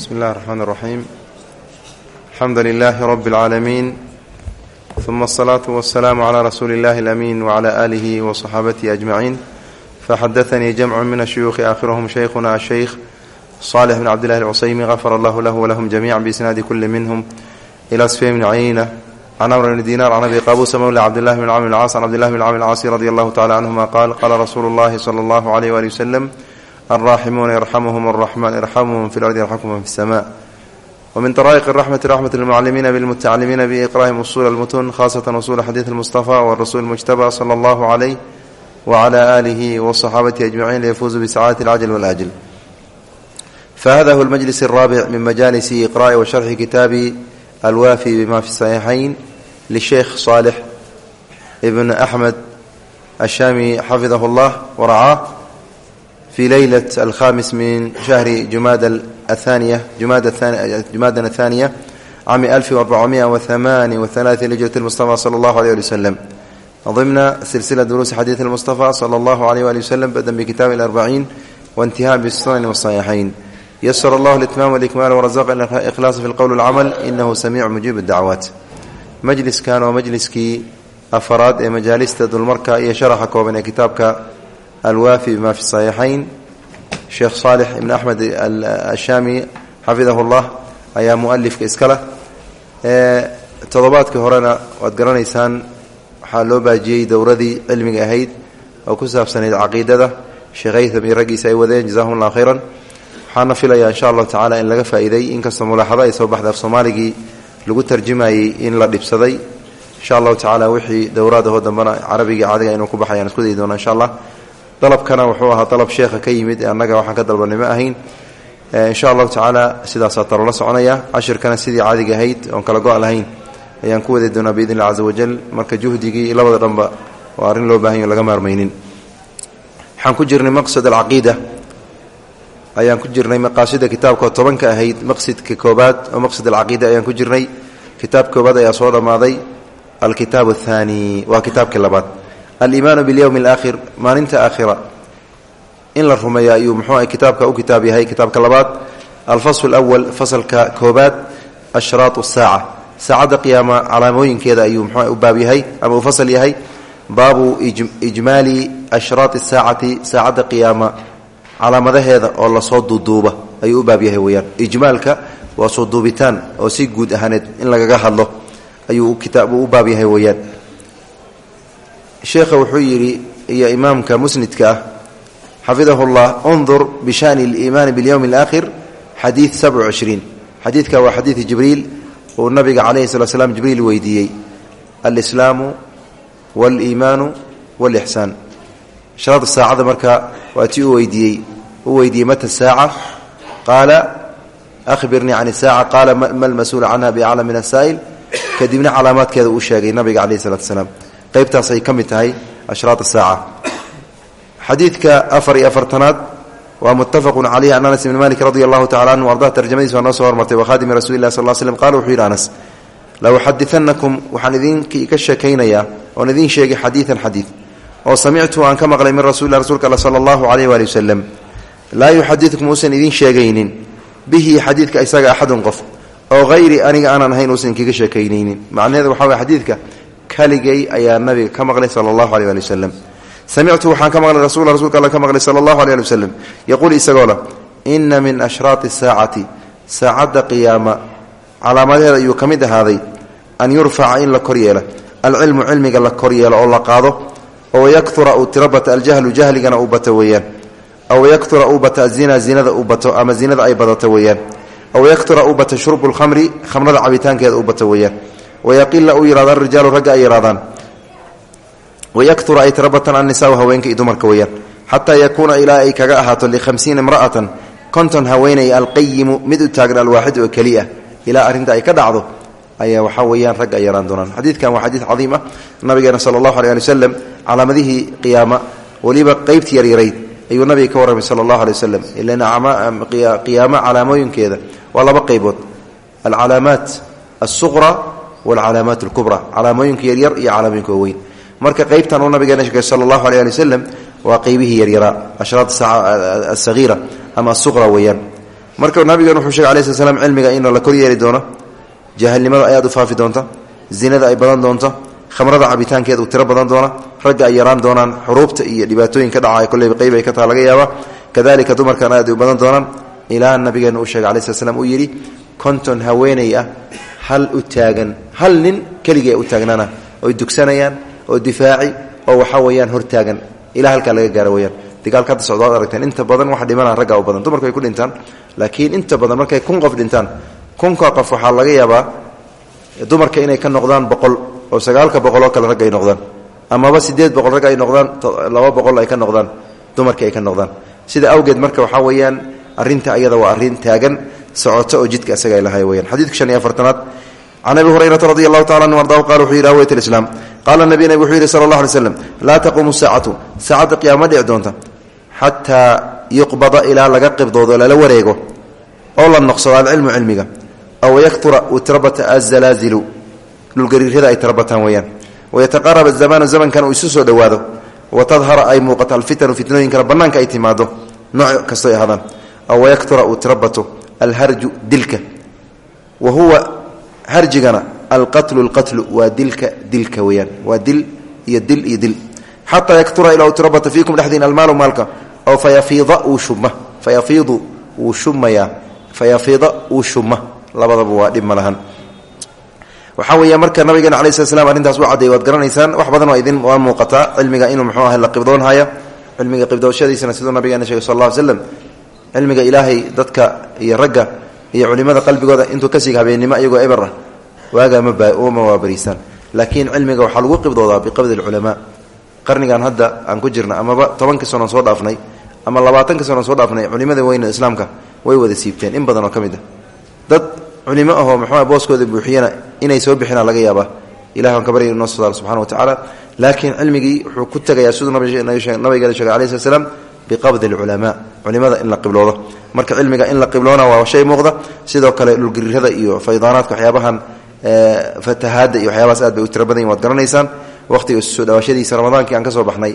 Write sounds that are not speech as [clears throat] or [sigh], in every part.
bismi illahi raxmaan raxiim alxamdu lilaahi rabbi اlcaalamiin uma asalaatu wasalaamu calaa rasuuli illahi alamiin wacala aalihi wa saxaabatihi ajmaciin faxadatanii jamcu min ashuyuukhi aakhirahum shaykhuna asheykh salix bn cabdillahi alcusaymi gafara allahu lahu walahum jamiica biisnaadi kulli minhum ila sfey bn cayna can amr bni dinar can abi qabuusa mawla cabdillahi bn camr bn caas can cabdillahi bn camr bn caasi radi allahu tacala canhuma qaal qaala rasuulu llahi sala allahu alayh waali waslem alraaximuuna yarxamuhum araxmaan irxamuhum fi lardi yarxamkuhum fi samaa wmin daraa'iq raxmati raxmat lmucalimiina bilmutacalimiina biiqraa'ihim usuul almutun khasatan usuula xadiid almustafa warasuul mujtaba sala allahu caleyh wacala aalihi wasaxaabatihi ajmaciin liyafuuzu bisacaadati alcajl walajl fahada hu lmajlis araabic min majalisi iqra'i wa sharxi kitaabi alwaafi bima fi saxiixayn lisheekh saalix ibn axmed ashaami xafidahu llah waracaa fi leylat alkhamis min shahri jumaad athaniya jumaada athaniya cami alfi arbacamia waamaani waalaati lijrat mustafa sala allahu aleyh ali waslem dimna silsila duruusi xadiid mustafa sala allahu aleyh ali waslem badan bikitaabi arbaciin waintihaa bisunani wasaxiixayn yasr allah litmaam wlikmaal wrazaqna ikhlaasa fi lqowl lcamal inahu samiicu mujiib dacwaat majliskan oo majliskii afaraad ee majaalista dulmarka iyo sharaxa kooban ee kitaabka alwaafi bima fi saxiixayn sheekh saalix ibn axmed ashaami xafidahu llah ayaa mualifka iskale todobaadkii horena waad garanaysaan waxaa loo baajiyey dowradii cilmiga ahayd oo ku saabsanayd caqiidada sheekh aytham iyo raggiisa ay wadeen jazahum allah khayran waxaana filayaa insha allahu tacala in laga faa'iiday inkastoo mulaaxado ay soo baxda af soomaaligii lagu tarjumayey in la dhibsaday insha allahu tacaala wixii dowraadahoo dambena carabigii caadiga inuu ku baxayaan isku dayi doona insha allah dalabkana wuxuu ahaa dalab sheekha ka yimid annaga waxaan ka dalbanay ma ahayn insha allahu tacaala sidaasaa talola soconaya. Cashirkana sidii caadiga ahayd oon kala go' lahayn ayaan ku wadi doonaa biidn illah wajal marka juhdigii labada dhanba waa arrin loo baahan laga maarmaynin. Waxaan ku jirnay maqsad alcaqiida. Ayaan ku jirnay maqaasida kitaabka oo tobanka ahayd maqsidka koobaad oo maqsad alcaqiida ayaan ku jirnay. Kitaab koobaad ayaa soo dhammaaday alkitaab athaani waa kitaabkii labaad aliimaanu bilyowmi alaakhir maalinta aakhira. In la rumeeyo ayuu muxuu kitaabka u kitaab yahay kitaabka labaad. Alfasl alawal fasalka koobaad ashraat saaca. Saacadda qiyaama calaamooyinkeeda ayuu mxuu u baab yahay ama uu fasal yahay. Baabu ijmaali ashraati saacati saacadda qiyaama calaamadaheeda oo la soo duuduuba. Ayuu u baab yahay weyaan ijmaalka waa soo duubitaan oo si guud ahaaneed in lagaga hadlo. Ayuu kitaab u baab yahay weyaan sheekha wuxuu yidhi iyo imaamka musnidka ah xafidahu llah undur bishani اliimaani biاlyowmi اlaakhir xadiid sabc cishriin xadiidka waa xadiidi jibriil uu nabiga calayhi sala slam jibriil weydiiyey alislaamu waliimaanu walixsaan sharaada saacadda marka waa tii u weydiiyey u weydiiyey mata saaca qaala ahbirnii can isaaca qaala ma lmas-uulu canha biaclam min asaa'il kadibna calaamaadkeeda uu sheegay nabiga calayhi salatu salaam qeybtaasay ka mid tahay ashraad saaca xadiidka afar iyo afartanaad waa mutafaqu caleyhi an anas bn malik radi allahu tacala anhu arda tarjamadiis waa noo soo hormartay wakhadimi rasuli lah sal slm qala wuxuu yidhi anas la uxaditanakum waxaan idinka sheekaynayaa oon idiin sheegay xadiidan xadiid oo samictu aan ka maqlay min rasulilah rsulka all sala allahu aleyh waali wasalam laa idiin sheegaynin. Bihi xadiidka isaga axadun qof oo hayri aniga aanan ahayn uusan inkaga sheekaynaynin. Macnaheedu waxa way kaligay ayaa nabiga ka maqlay sala allahu aleh ali wasalam samictu waxaan ka maqlay rasul rasulka ka maqlay sala allahu aleh ali waslem yaquul isagoo min ashraati saacati saacadda qiyaama calaamadeeda ayuu ka mid ahaaday an yurfaca in la kor yeelo alcilmu cilmiga la kor yeelo oo la qaado oo yakura uu tiro bata aljahlu jahligana uu bato weeyaan. Aw yakura uu azina zinada uu bato ama zinada ay badato weeyaan. Aw yaktura uu bato shurbu khamrada cabitaankeeda uu bato weeyaan wayaqila uu yihahdo arijaalu ragga ay yidhahdaan wayaktura ay tirabatan annisaau haweenka iyo dumarka weeyaan xataa yakuuna ilaa ay kaga ahaato lihamsiina imra'atan konton haweenay alqayimu mid u taagan alwaaxid oo keliya ilaa arrinta ay ka dhacdo ayaa waxaa weeyaan ragga ay yaraan doonaan xadiidkan waa xadiid cadiim ah nabigeena sala allahu aleh ali wasalam calaamadihii qiyaama weliba qeybtii yaryarayd ayuu nabiga ka warramay sala allahu aleh wasalam ilan waalcalaamaat alkubra calaamooyinka yaryar iyo calaamooyinka waaweyn marka qeybtan uu nabigeena sheegay sala allahu aleh ali wasalam waa qeybihii yaryaraa ashraat asaaca asagiira ama asuqra weeyaan marka nabigan wuxuu shegay alai sl slam cilmiga in la kor yeeli doono u faafi doonta zinada ay badan doonto khamrada cabitaankeeda uu badan doona ragga ay yaraan doonaan xuruubta iyo dhibaatooyin ka dhacay kolleyba qeyb ay ka taha laga yaaba kadalika dumarkan aad u badan doonaan ilaa nabigeena uu sheegay alai sl slam uu yidhi konton haweeney hal u taagan hal nin keligii u taagnana oy dugsanayaan oo difaaci oo waxa weeyaan hortaagan ilaa halkaa laga gaaro weyaan dagaalka hadda socdo ad aragteen inta badan waxa dhimana ragga u badan. Dumarku ku dhintaan laakiin inta badan markay kun qof dhintaan kunka qof waxaa laga yaabaa dumarka inay ka noqdaan boqol oo sagaalka boqol oo kale ragga ay noqdaan. Amaba sideed boqol ragga ay noqdaan laba boqol ay ka noqdaan dumarka ay ka noqdaan. Sida awgeed marka waxaa weeyaan arrinta ayada waa arrin taagan socoto oo jidka isaga ay lahay weyaan xadiidka shan iyo afartanaad can abi hurayrata radi allahu tacala anhu ardahu qala wuxuu yidhi aweyt alislaam qaala nabiy nabig wuxuu yidhi sala allah alay slam laa taquumu saacatu saacadda qiyaama dhici doonta xataa yuqbada ilaa laga qibdoodo lala wareego oo la noqsado alcilmu cilmiga aw yaktura uu tirabata azalaazilu dhulgariirada ay tirabataan weeyaan. Wayataqarab azamaanu zamankan uu isu soo dhowaado wa tadhara ay muuqato alfitanu fitnooyinkana alharju dilka. Wa huwa harjigana alqatlu lqatlu waa dilka dilka weyaan waa dil iyo dil iyo dil. Xataa yaktura ilaa uu tirabata fiikum dhexdiin almaalu maalka. Oo fayafiida uu shubma fayafiidu wuu shubmayaa fayafiida uu shubma labadaba waa dhib ma lahan. Waxaa weeya marka nabigeena alai slat slam arrintaas u caddeey waad garanaysaan wax badan waa idin waa muuqataa cilmiga ilaahay dadka iyo ragga iyo culimada qalbigooda intuu ka siga habeennimo iyagoo eber ah waagaa mama waabariisaan. Laakiin cilmiga waxaa lagu qibdoodaa biqabdi alculamaa. Qarnigan hadda aan ku jirna amaba tobankii sanoon soo dhaafnay ama labaatanka sanoon soo dhaafnay culimada weyne islaamka way wada siibteen. In badan oo ka ah. Dad culimo ahoo muxuua booskooda buuxiyana inay soo bixinaa laga yaabaa. Ilahi ka barya inoo soo wa tacaala. Laakiin cilmigii wuxuu ku tegayaa siduu nabigeena sheegay alai slat slam biqabdi alculamaa culimada in la qibloodo. Marka cilmiga in la qibloona waa shay muuqda. Sidoo kale dhulgariirada iyo faydaanaadka waxyaabahan fatahaadda iyo waxyaabahaas aad bay u tira badan yihiin waad soo dhawaashadiisa ramadaankii aan ka soo baxnay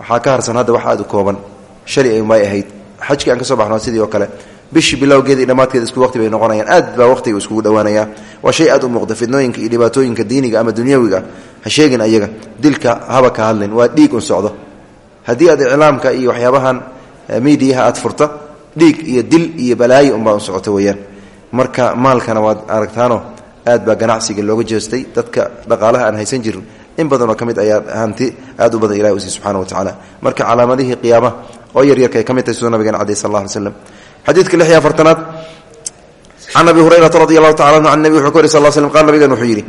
waxaa ka harsan hadda wax aad u kooban. Shali ayuunbay ahayd. Xajkii aan ka soo baxno sidii kale. Bishii bilowgeeda iyo dhammaadkeeda isku waqti bay noqonayaan. Aad baa waqtiga iskugu dhowaanaya waa shay aad u muuqda fidnooyinka iyo dhibaatooyinka diiniga ama dunyawiga. Ha sheegin ayaga. Dilka haba ka hadlin. Waa dhiig un socdo haddii aad iclaamka iyo waxyaabahan miidiyaha aad furta dhiig iyo dil iyo balaayo unbaa un socoto weeyaan. Marka maalkana waad aragtaano aad baa ganacsiga looga jeestay dadka dhaqaalaha aan haysan jirin in badanoo ka mid ayaa hanti aad u badan ilahi usiy subxana wa tacaala. Marka calaamadihii qiyaamaha oo yaryarka ay ka mid tahay siduu nabigeena calayi sal alla alay slam xadiidka lix iyo afartanaad can abi hurayrata radi allahu tacala anhu can nebi wuxuu ka wari sal slm qala nabigan wuxuu yidhi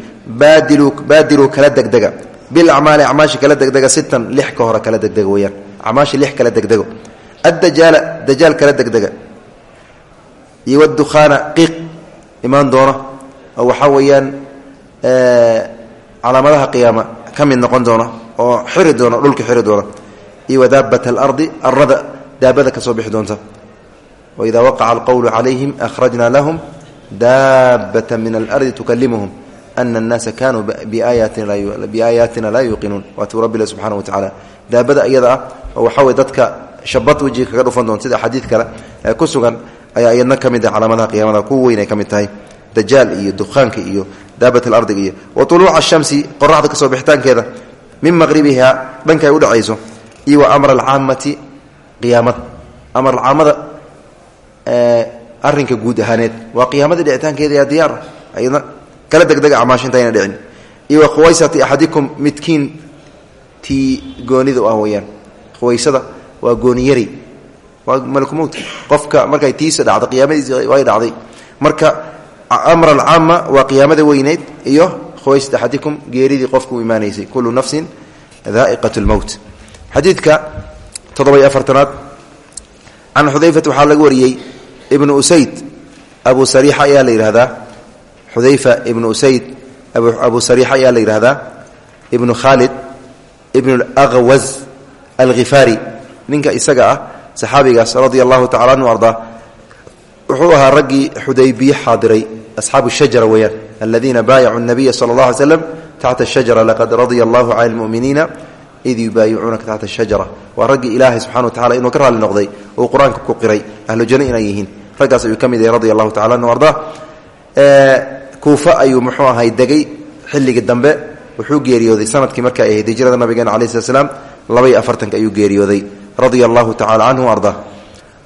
baadiruu kala degdega bilacmaali acmaashi kala degdega sitan lix ka hore kala degdega weyaan acmaashi lix kala degdego addajaala dajaal kala degdega iyo wadukhaana qiiq imaan doona oo waxaa weeyaan calaamadaha qiyaama ka mid noqon doona oo xiri doona dhulka xiri doona iyo wadaabat alardi waida waqaca alqowlu calayhim akhrajna lahum daabata min alardi tukalimuhum ana annaasa kanuu biaayaatina laa yuuqinuun waatuu rabbi subxana wa tacaala daabada iyada ah oo waxaa wey dadka shabad wejiga kaga dhufan doonta sida xadiid kale ee ku sugan ayaa iyadna ka mid ah calaamadaha qiyaamada kuwa weyn ay ka mid tahay dajaal iyo dukaanka iyo daabat alardiga iyo wa uluuca ashamsi qoraxda ka soo bixitaankeeda min maqribiha dhanka ay udhacayso iyo wa amra alcaamati qiyaamada amar alcaamada arinka guud ahaaneed. Waa qiyaamadii dhicitaankeeda yaa diyaar ayadna kala degdega acmaash intayna dhicin. Iyo wa khuwaysati axadikum midkiin tii goonida ah weyaan khuwaysada waa gooniyari waa malkumowtka qofka markay tiisa dhacdo qiyaamadiisi way dhacday. Marka amr alcaama waa qiyaamada weyneyd iyo khuwaysat axadikum geeridii qofka imaanaysay. Kullu nafsin daa'iqat lmowt xadiidka toddoba-iyo afartanaad. Can xudayfata waxaa laga ibnu usayd. Abu sariixa ayaa la yidhahdaa xudayfa ibnu usayd abu sariixa ayaa la yidhahdaa ibnu khaalid ibnu alaqwaz alkhifaari ninka isaga ah saxaabigaas radia allahu anhu ardaa wuxuu ahaa raggii xudaybiye xaadiray asxaabu shajara weeyaan aladiina baayacu nabiya sala allah alay slam taxta shajara laqad radia allahu cala lmuminiina id yubaayicuunaka taxta shajara. Waa raggii ilaahay subxana wa tacala inuu ka raalli noqday uu qur'aanka ku qiray ahlu janno inay yihiin raggaas ayuu ka mid yahay radia allahu tacala anhu ardaa kuufa ayuu muxuu ahay degay xilligii dambe. Wuxuu geeriyooday sannadkii marka ay ahayd hijrada nabigeena calayi slat slaam labaiyo afartanka ayuu geeriyooday. Radia allahu tacala canhu ardaa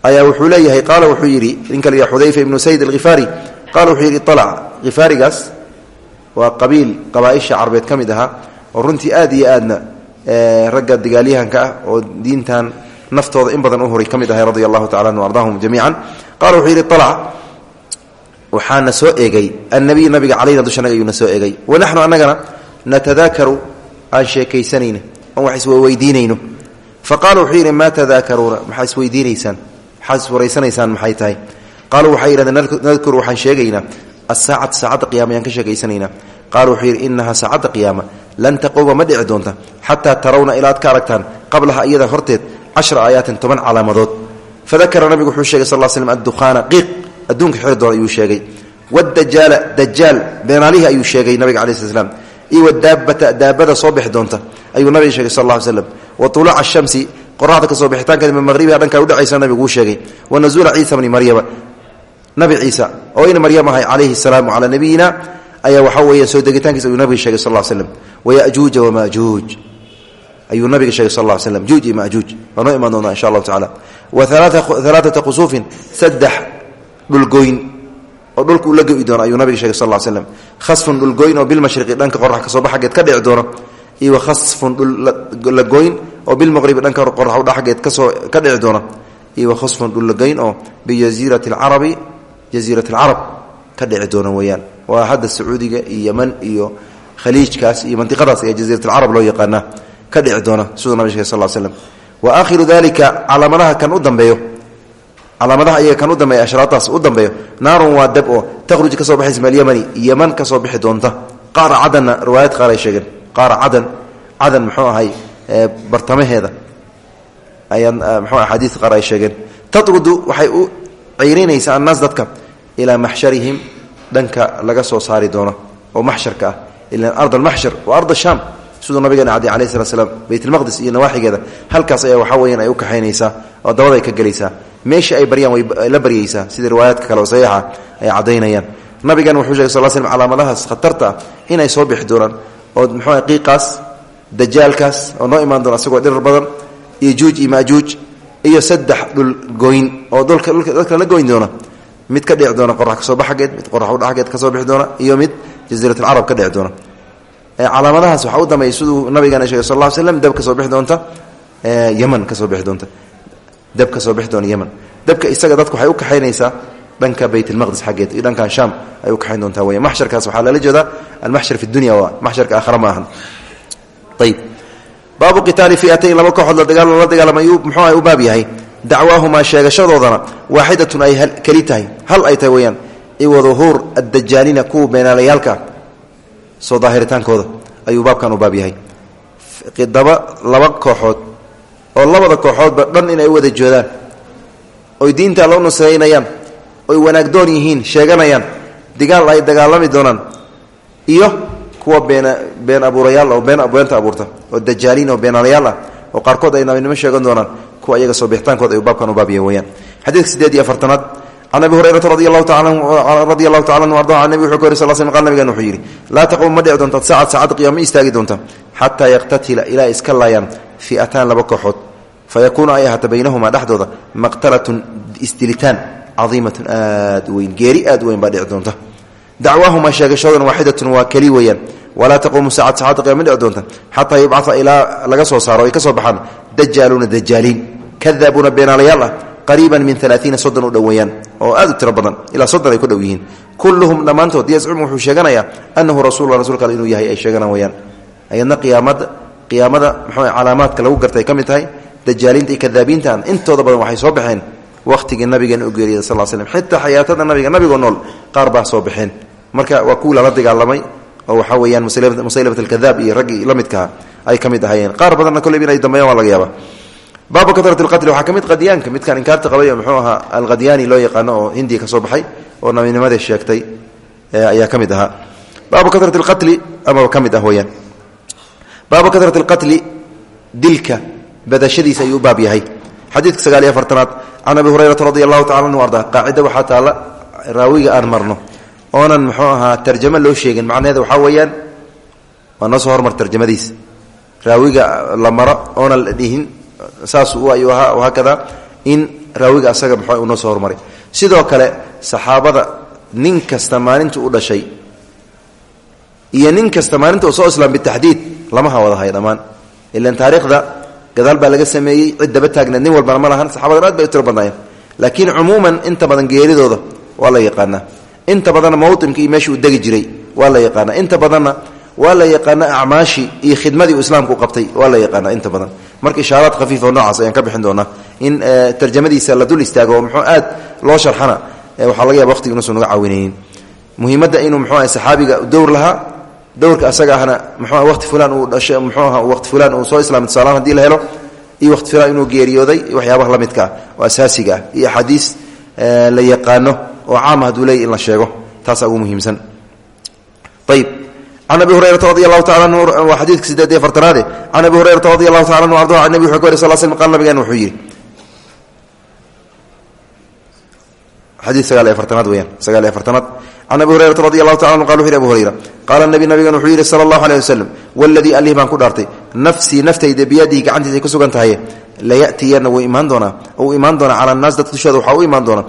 ayaa wuxuu leeyahay qaala wuxuu yidhi ninka la xudayfa ibnu sayd alkhifaari qaala wuxuu yidhi alac khifaarigaas waa qabiil qabaaisha carbeed ka mid ahaa oo runtii aad iyo aadna ragga dagaalyahanka ah oo diintan naftooda in badan u horay ka mid ahay. Radia allahu tacala anhu ardaahum jamiican qala wuxuu yidhi alac waxaana soo eegay annabiy nabiga calayna dushanaga ayuuna soo eegay. Wanaxnu annagana natadaakaru aan sheekaysanayno oon wax isweydiinayno fa qaala wuxuu yidhi maa tadaakaruuna maxaa isweydiinaysaan iswaraysanaysaan maxay tahay? Qaaluu waxay yidhahdeen waxaan sheegaynaa asaacata saacadda qiyama ayaan ka sheekaysanaynaa. Qaala wuxuu yidhi inahaa saacadda lan taquuma ma dhici doonta xataa tarawna ilaa ad ka aragtaan qablaha iyada horteed cashra aayaatin toban calaamadood fadakara nabigu wuxuu sheegay sal slm adduqaana qiiq adduunka xiri doona ayuu sheegay. Wadajaala dajaal beenaalihii ayuu sheegay nabiga cala sl slam iyo wadaabata daabada soo bixi doonta ayuu nabiga sheegay sal lla slam. Wa tuluuca shamsi qoraxda ka soo bixitaankeeda min maqribiha dhankaa udhacaysa nabigu uu sheegay. Wa nazuula ciisa bni maryama. Nabi ciisa oo ina maryam ahay calayhi salaam calaa nabiyina ayaa waxaa weeya soo degitaankiisa ayuu nabiga sheegay sal ll slam. Wayajuuja wamajuuj ayuu nabiga sheegay sal ll slam. Juuj iyo majuuj. Waa noo imaan doonaa insha allahu tacala wa alaaata qusuufin saddex dhulgoyn oo dhulka ula go'i doono ayuu nabiga sheegay sal ll slam khasfun dhulgoyn oo bilmashriqi dhanka qorax ka soo bax xaggeed ka dhici doono. Iyo wa khasfun dhullagoyn oo bilmaqribi dhanka qorax udha xaggeed ka soo ka dhici doona iyo wa khasfun dhullagoyn oo bijaziirati alcarabi jaziirat alcarab ka dhici doona weeyaan. Waa hadda sacuudiga iyo yeman iyo khaliijkaas iyo mantiqadaas ee jaziirat alcarab ka dhici l wa aakhiru dalika calaamadaha kan u dambeeyo calaamadaha iyaga kan u dambeeya ashraataas u dambeeyo naarun waa dab oo ka soo baxaysa min alyamani yeman ka soo bixi doonta. Qaara cadanna riwaayad qaar ay sheegeen. Qaara cadan muxuu ahay bartamaheeda. Ayaa mxuu axaadiis qaar ay sheegeen. Waxay u ceyrinaysaa annaas dadka ilaa maxsharihim dhanka laga soo saari doono oo maxsharka ah. Ila ard almaxshar waa ard shaam siduu nabigeena cadi alayh slat slam baytlmaqdis iyo nawaaxigeeda halkaas ayaa waxaa weyan ay u kaxaynaysaa oo dabada ay ka gelaysaa. Meeshii ay baryaan way la baryaysaa sida riwaayaadka kale oo ay caddaynayaan. Nabigan wuxuu shegay sal slm calaamadahaas khatarta ah inay soo bixi doonaan oo muxuu qiiqaas dajaalkaas oo noo imaan doona isagoo dhirar badan iyo juuj iyo majuuj iyo saddex dhul goyn oo dadka la goyn doona mid ka dhici doona qorax ka soo baxageed mid qorax udhaxgeed ka soo bixi doona iyo mid jaziirat alcarab ka dhici doona calaamadahaas waxaa u dambeeyay siduu nabigeena sheegay sal lla ly slam dab ka soo bixi doonta yeman ka soo bixi doonta. Dab ka soo bixi doona yeman dabka isaga dadku waxay u kaxaynaysaa dhanka bayt lmaqdis xaggeed iyo dhankan shaam ay u kaxayn doontaa weya maxsharkaas waxaa lala jeedaa almaxshar fi dunya waa maxsharka aakhara ma ahan. Ayb baabu qitaali fiatayn laba kooxood la dagaalama ayuu muxuu ah u baab yahay. Dacwaahumaa sheegashadoodana waaxidatun ay keli tahay. Hal ay tahay weyaan iwa duhuur addajaalina kuwa beenaalayaalka soo daahiritaankooda ayuu baabkan u baab yahay. Daba laba kooxood oo labada kooxoodba dhan inay wada joodaan oy diinta loo nusraynayaan oy wanaagdoon yihiin sheeganayaan digaal ay dagaalami doonaan iyo kuwa been been abuurayaal oo been beenta abuurta oo dajaaliin oo beenaalayaal ah oo qaarkood ay nabinimo sheegan doonaan kuwa iyaga soo bixitaankood ayuu baabkan u baabyahay weyaan xadiidka sideed iyo afartanaad can abi hurayrata radi allahu tacala anhu arda nabig wuxuu ka wari sal sl wuxuu yidhi laa taquum ma dhici doonta saacad saacad qiyama istaagi doonta xataa yaqtatila ilaa iska laayaan fi'ataan laba kooxood fayakuunu ay ahaata maqtalatun isdilitaan cadiimatun aad u weyn geeri aad u weyn baa dhici doonta dacwaahumaa sheegashadoona waaxidatun waa keli weeyaan saacadda qiyama dhici doonta xataa laga soo saaro ay ka soo baxaan dajaaluuna dajaaliin kadaabuuna beenaalayaal ah qariiban min alaaiina soddon u dhoweeyaan oo aad u tiro badan ilaa soddon ay ku dhow yihiin. Kulluhum dhammaantood yazcumu wuxuu sheeganayaa anahu rasulula rasulka inuu yahay ay sheeganaan weyaan ayadna qiyaamada qiyaamada muxuu calaamaadka lagu gartay ka mid tahay dajaaliinta iyo kadaabiintaan intooda badan waxay soo baxeen wakhtigii nabigeena u geeriyay sal l slm xitaa xayaatada marka waa kuwii lala dagaalamay oo waxaa weeyaan musaylamat alkadaab iyo raggii la midkaha ay ka mid qaar badanna kolleyb inay dambeeyaan waa laga yaaba baabu karat qatli waxaa ka mid qadyaanka midkaan inkaarta qabay oo mxuu ahaa alqadyaani loo yaqaano oo hindiya ka soo baxay oo nabinimadii sheegtay ayaa ka mid ahaa. Baabu karat qatli amaba ka mid ah weyaan baabu karat qatli dilka badashadiisa ayuu u baab yahay. Xadiidka sagaaliyo afartanaad can abi hurayrata radi allahu tacala anu arda qaacida waxaa taalla raawiga aan marno oonan mxuu ahaa tarjamo loo sheegin saas ayuu ahaa hakada in raawiga asaga muxuu unoo soo hormaray. Sidoo kale saxaabada nin kasta maalinta u dhashay iyo nin kasta maalinta soo islaam bitaxdiid lama ha wada hay dhammaan ilan taariikhda gadaal baa laga sameeyey cid daba taagneed nin walbana ma lahan saxabadan aad bay u tiro badnaayeen. Laakiin cumuuman inta badan geeridooda waa la yaqaanaa. Inta badanna mawtimka iyo degi jiray waa la yaqaanaa. Inta badanna waa la yaqaana acmaashii iyo islaamku qabtay. Waa la inta badan. Marka ishaaraad khafiif oo noocaas ayaan ka bixin doonaa. In tarjamadiisa la dul istaago muxuu aad loo sharxana waxaa laga yaba waqtiga inuusan naga caawinaynin muhiimadda inuu muxuu aha saxaabiga dowr lahaa dowrka asaga ahna muxuu waqti fulaan uu dhashay muxuu aha waqti fulaan uu soo islaamay. Tusaalaan haddii la helo iyo waqti fulaan inuu geeriyooday waxyaabaha la midka ah asaasiga ah. Iyo axaadiis la yaqaano oo caama hadduu leeyay in la sheego. Taasaa ugu muhiimsan. Ayib can abi hurayrata radi allahu taala anhu waa xadiidka sideed iyo afartanaade can abi hurayrata radi allahu taala anhu arda an nebi wuxuu ka wari sal slam qaal nabigeena wuxuu yidhi xadii sagaal iyo afartanaad weyaan sagaal iyo afartanaad can abi hurayrata radi allahu taala anhu qal wuxu yhi abu hurayra qaala nabi nabigan wuxuu yidhi sala allahu aleyh wasalam waladii alih baan ku dhaartay nafsii naftayda biyadihi gacantiisa ay ku sugan tahay layatiyanna wuu imaan doonaa uu imaan doonaa cala annaas dadka dushooda waxaa u imaan doonaa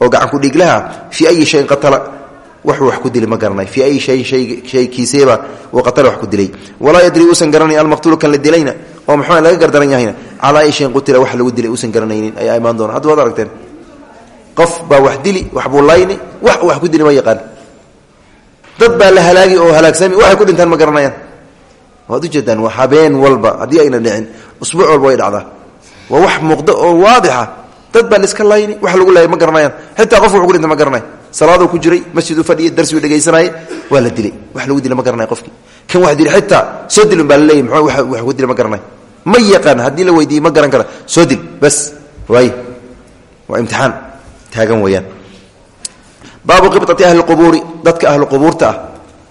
oo gacan ku dhiiglaha fii ayi shayin qatala waxuu wax ku dilay ma garanay. Fii ayi shayin shay kiiseeba uu qatala wax ku dilay. Walaa yadri uusan garanayn almaqtuulu kan la dilayna oo muxuu laga gardaran yahayna calaa ayi shayin qutila wax lagu dilay uusan garanaynin ayaa imaan doona hadda aragteen qof baa wax dili wax buu layni wax wax ku dili ma yaqaan. Dad baa la halaagi oo halaagsami waxay ku dhintaan ma garanayaan. Waad ujeedaan habeen walba haddii dhicin usbuuc walba way dhacdaa. Waa wax muuqda oo waadixa dad baa laiska layni wax lagu laayay ma garanayaan xitaa qof wuxu ku dhinta ma garanay salaaduu ku jiray masjid u fadhiyay darsiuu dhegaysanayay waa la dilay. Wax lagu dila ma garanay qofkii. Kan wax dilay xitaa soo dilin baa laleeyay wax ku dila ma garanay ma yaqaan haddii la weydiiyey ma garan kara. Soo dil bas. Waay waa imtixaan. Taagan weeyaan. Baabu qibطati ahli qubuuri dadka ahlu qubuurta ah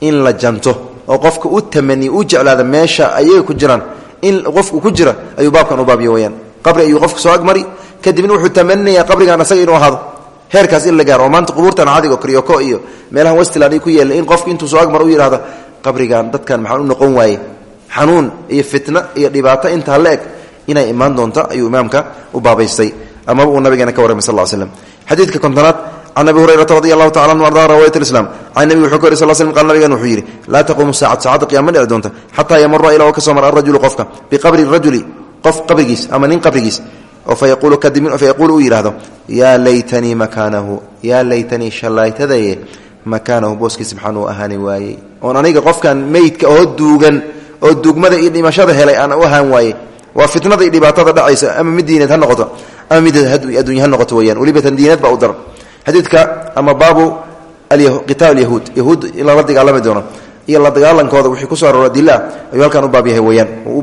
in la janto. Oo qofka u tamaniy u jeclaada meesha ayaga ku jiraan. In qofku ku jira ayuu baabkan u baabiya weyaan qabri ayuu qofka soo agmari kadibna wuxuu tamaninayaa qabrigan asaga inuu ahaado heerkaas in la gaaro oo maanta qubuurtan caadigo karyoko iyo meelahan westland ay ku yeela in qofka intuu soo agmar u yidhahdo qabrigan dadkan maxaan u noqon waaye. Xanuun iyo fitna iyo dhibaato intaa la eg inay imaan doonto ayuu imaamka u baabaystay. Amaba uu nabigeena ka warramay sal slam xadiidka kontonaad can abi hurayrata radi allahu tacala anu arda rawayat islam can nebigu wuxuu ka wari sal slm qal nabigan wuxuu yidhi laa taquumu saacatu saacadda qiyama dhici doonta xataa yamura ilaa oo ka soo mara arajulu qofka biqabri rajuli qof qabrigiis ama nin qabrigiis oo fa yaquulu kadib fa yaquulu uu yidhaahdo yaa laytanii makaanahu yaa laytanii shallaytadaye makaanahu booskiisa maxaan uu ahaani waayey. Oon aniga qofkan meydka oo duugan oo duugmada iyo dhimashada helay aan u ahaan waayey. Waa fitnada iyo dhibaatada dhacaysa ama mid diineed ha noqoto ama mid adduunya ha noqoto weyaan weliba tan diineed baa u daran xadiidka ama baabu qitaal yahuud yahuud in lala dagaalami doono iyo la dagaalankooda wixii ku soo aroora dila ayuu halkan u baab yahay weyaan u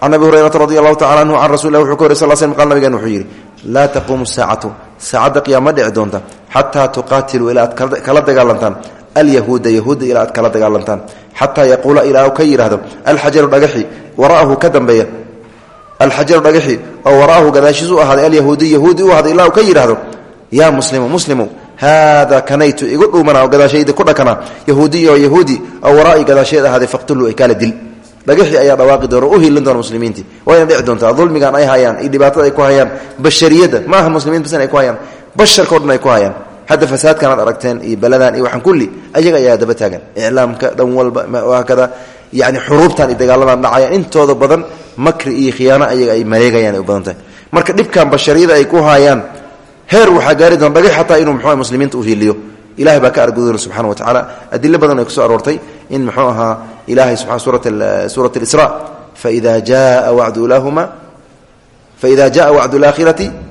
can abi hurayrata radi allahu tacala anhu can rasul lah wuxuu ka wary sal slm qal nabigan wuxuu yidhi laa taquumu saacatu saacadda qiyaama dhici doonta xataa tuqaatiluu ilaa kala dagaalantaan. Alyahuuda yahuudda ilaa aad kala dagaalantaan. Xataa yaquula ilaa ka yidhaahdo alxajaru dhagaxi wara'ahu ka dambeeya. Alxajaru dhagaxi oo wara'ahu gadaashiis u ahaaday alyahuudiy yahuudi u ahaaday ilaa uu ka yidhaahdo yaa muslimu muslimu haada kanaytu igu dhuumana oo gadaashayda ku dhakana. Yahuudiy oo yahuudi oo waraa'i gadaasheed ahaaday faqtuluu dil dhagaxii ayaa dhawaaqi doona u hilin doona muslimiintii. Wayna dhici doontaa dulmigan ay hayaan iyo dhibaatada ay ku hayaan bashariyadda ma muslimiin basan ay ku hayaan basharkao dhan ay ku hayaan. Hadda fasaadkan aad aragteen iyo beladan iyo waxaan kulli ayaga ayaa daba taagan. Iclaamka dhan walba hakada yani xuruubtan iyo dagaaladan dhacayaan intooda badan makri iyo khiyaano ayaga ay mareegayaan ay u badan tahay. Marka dhibkan bashariyada ay ku hayaan heer waxaa gaari doona dhagax xataa inuu muxuu muslimiinta u hiliyo ilahay baa ka argudona subxana wa tacaala adilo badan ay ku soo aroortay in muxuu ahaa ilahay suurat اlisra faida jaa wacdu lahuma faida jaa wacdu اlaakhirati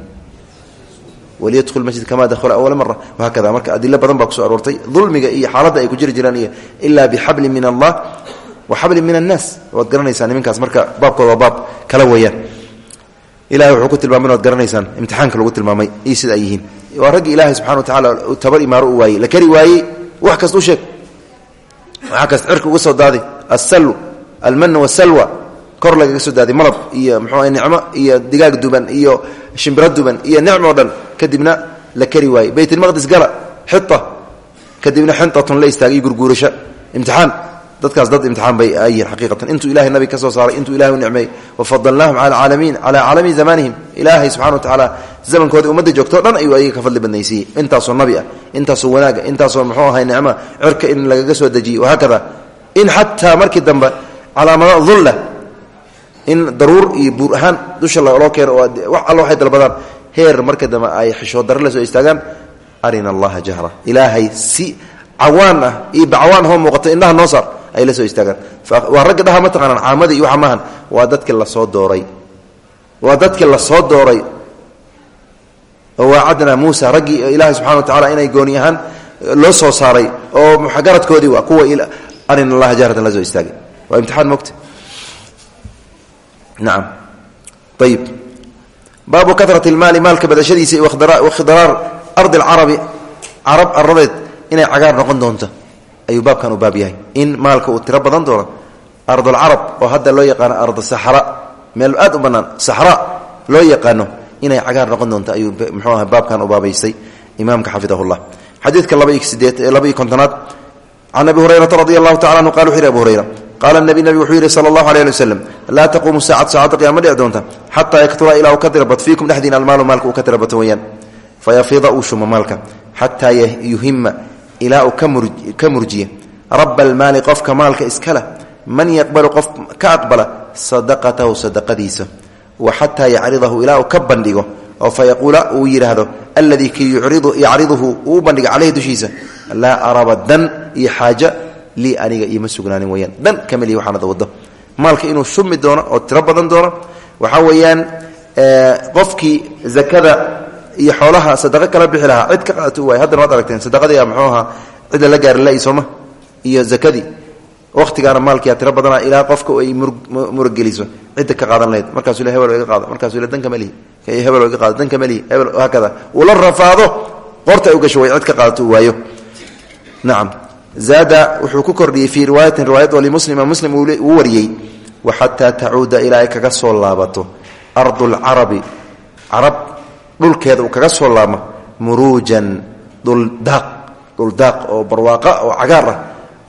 walydul masjid kama dahala awala mara wahakada marka adilo badan baa ku soo aroortay. Dulmiga iyo xaaladda ay ku jiri jiraan iyo ila bixablin min allah wa xablin min annaas. Waad garanaysaa niminkaas marka baabkooda baab kala weeyaan. Ilahay wuxuu ku tilmaamay waad garanaysaan. Imtixaanka lagu tilmaamay. Iyo sida ay waa raggii ilaahay subxana wa tacala tabar imaaro u waayey la kari waayey wax kasta u sheeg. Waxaa kasta cirka uga soo daaday asalw almanu wasalwa kor lagaga soo daaday malab iyo muxuu nicmo iyo digaag duban iyo shimbiro duban iyo nicmo dhan kadibna la kari waayey. Baytulmaqdis gala xita kadibna xintatun la istaagay gurguurasho imtixaan dadkaas dad imtixaan bay yihiin xaqiiqatan. Intuu ilahay nabi ka soo saaray intuu ilahay u nicmeeyey wafadalnaahum cala caalamiin calaa caalami zamanihim ilaahay subxana wa tacaala zamankooda ummadda joogtoo dhan ayuu ayaga ka fadli badnaysiiyey intaasoo nabi ah intaasoo wanaaga intaasoo muxuu ahay nicma cirka in lagaga soo dejiyey. Wahaakada in xataa markii dambe calaamada dulla in daruur iyo buur ahaan dusha loo keeno oo wax alla waxay dalbadaan. Heer marka dambe ay xishood dare la soo istaagaan. Arina allaha jahra. Ilaahay si cawaan ah iyo bacwaan hoo muuqato indhaha noo saar ay la soo istaagaan. Waa ragga dhaha ma taqaanaan caamada iyo waxa maahan waa dadki la soo dooray. Waa dadki la soo dooray. Oo waacadnaa muusa raggii ilaahay subxana wa tacala inay gooni ahaan loo soo saaray oo garadkoodii waa kuwa arina allaha jahratan la soo istaagay. Waa imtixaan mogta nacam ayib baabu karati lmaali maalka badashadiisa iyo wakhidraar ardi alcarabi carab aradeed inay cagaar noqon doonto ayuu baabkan u baab yahay. In maalka uu tiro badan doono ardulcarab oo hadda loo yaqaano ardu saxra meel aad u bannaan saxra loo yaqaano inay cagaar noqon doonto ayuu muxuu aha baabkan u baabaystay imaamka xafidahullah. Xadiidka laba iyo sideed laba iyo kontonaad. Can abi hurayrata radi allahu tacala anhu qala wuxu yhi abu hurayra qaala nabi nabi wuxuu yidhi sala allahu alay ali waslem laa taquumu saacad saacadda qiyama dhici doonta xataa yaktura ilaa uu ka tirabato fiikum dhexdiina almaalu maalka uu ka tirabato weyaan fayafida uu shuma maalka xataa yuhima ilaa ka murjiya. Raba almaali qofka maalka iskala man yaqbalu qof ka aqbala sadaqatahu sadaqadiisa. Wa xataa yacridahu ilaa uu ka bandhigo. Oo fa yaquula uu yidhaahdo alladii kii yacriduhu uu bandhiga caleyhi dushiisa laa araba dan iyo xaaja lii aniga ioma sugnaanin weyaan dan kameli waxaanada wado maalka inuu shumi doono oo tiro badan doono waxaa weeyaan qofkii zakada iyo xoolaha sadaqo kala bixi lahaa. Cid ka qaat waay. Haddana waad aragteen sadaqadii mxuu ahaa cidda la gaari la sooma iyo zakadii. Wakhtigaana maalkiia tiro badana ilaa qofka ay murageliso cidda ka qaadan lahayd markaasuu le hebel iga qaado. Markaasuu le danka malihi. Hebel iga qaado. Danka malihi. Hebel haakada uu la rafaado. Qorta ay u cid ka qaadato waayo. Nacam zaada wuxuu ku kordhiyey fii riwaayatin riwaayad oo limuslima muslim uu wariyey. Waxataa tacuuda ilaa ay kaga soo laabato. Ardu lcarabi carab dhulkeeda uu kaga soo laabmo muruujan dhuldaaq dhuldaaq oo barwaaqa oo cagaar ah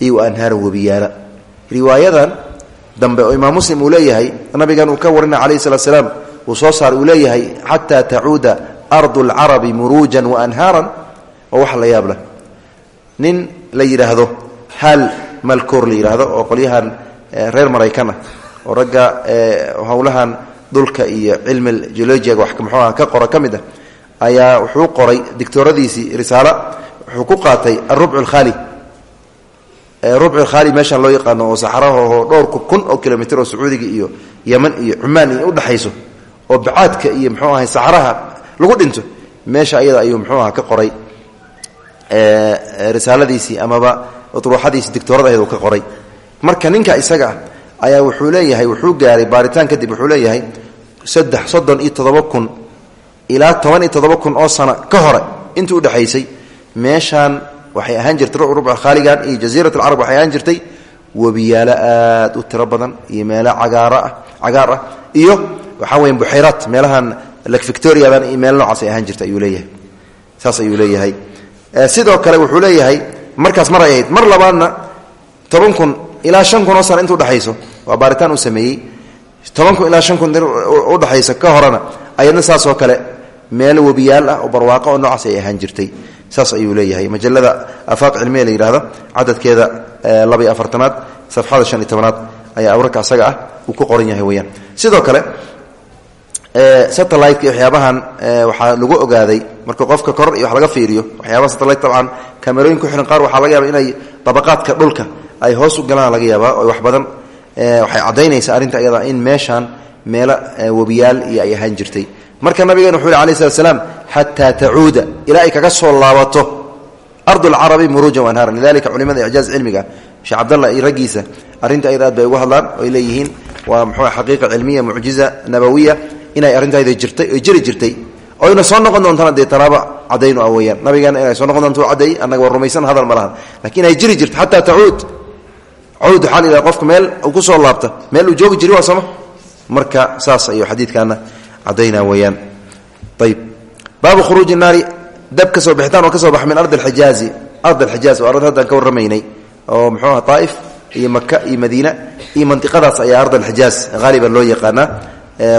iyo anhaaran webiyaala. Riwaayadan dambe oo imaam muslim uu leeyahay nabigan uu ka warina calayhi salaat slaam uu soo saaray uu leeyahay xataa tacuuda ardu lcarabi muruujan wa anhaaran oo wax la yaab leh nin la yidhaahdo hal malkoor la yidhaahdo oo qolyahan reer maraykan oo ragga howlahan dhulka iyo cilmi geologiga wax muxuu ah ka qora ka mid ah ayaa wuxuu qoray dictooradiisii risaalo wuxuu ku qaatay arubcu alkhaali rubcu alkhaali meeshan loo yaqaano oo saxaraho dhowr kun oo kilomitr oo sacuudiga iyo yeman iyo cumaan iyo udhexayso oo bacaadka iyo muxuu ahay saxaraha lagu dhinto meesha ayada ayuu muxuu aha ka qoray. Risaaladiisii amaba ruuxadiisii dictooradaheed uu ka qoray. Marka ninka isaga ah ayaa wuxuu leeyahay wuxuu gaaray baaritaan kadib wuxuu leeyahay saddex soddon iyo oo sano ka hore intii udhexaysay meeshaan waxay ahaan jirtay rubca khaaligan iyo jasiirat alcarab waxay ahaan jirtay webiyaalo aad u tiro badan iyo meelo cagaara ah cagaar ah iyo waxaa weya buxayraat meelahan lake victoriadan iyo meel noocaas ahaan jirta ayuu leeyahay. Saas ayuu leeyahay. Sidoo kale wuxuu leeyahay markaas mar ay ahayd mar labaadna ilaa shan kun oo sana inta udhexayso waa baaritaan uu sameeyey. Toban kun ilaa shan kun udhexayso ka horena ayadna saasoo kale meelo webiyaal ah oo barwaaqo oo noocaas ay ahaan jirtay. Saas ayuu leeyahay. Majalada afaaq cilmiya la yidhahdo cadadkeeda labaiyo afartanaad safxada shan iyo tobanaad ayaa awrarka asaga ah uu ku qoran yahay weyaan sidoo kale satelliteka iyo waxyaabahan waxaa lagu ogaaday marka qofka kor iyo wax laga fiiriyo waxyaabaha satellite tabcan kamerooyin ku qaar waxaa laga yaaba inay dabaqaadka dhulka ay hoos u galaan laga yaaba oo wax badan waxay caddaynaysaa arrinta ayada in meeshaan meelo webiyaal iyo ay ahaan jirtay. Marka nabigeena wuxuu yhi alay slat slaam xataa tacuuda ilaa ay kaga soo laabato. Ardulcarabi muruujan wanhaaran lidalika culimada icjaaz cilmiga sheekh cabdallah iyo raggiisa arrinta ayada aad bay uga hadlaan oy leeyihiin waa muxuu xaqiiqa cilmiya mucjiza nabawiya inay arrintayda jirtay oy jiri jirtay. Oyna soo noqon doontana dee taraaba cadaynu ah weyaan nabigeena inay soo noqon doonto cadday annaga waa rumaysan hadal ma lahan lakiin ay jiri jirto xataa tacuud cawd waxaa la yidhaha qofka meel ku soo laabta meel uu joogi jiri waa sooma marka saas ayuu xadiidkaana caddaynaa weeyaan. Ayb baabu khuruuji naari dab ka soo bixitaan oo ka soo baxa min ardi alxijaazi ard alxijaaz waa ard haddaan ka warramaynay oo muxuu aha taa'if iyo maka iyo madiina iyo mantiqadaas ayaa ard alxijaaz haaliban loo yaqaanaa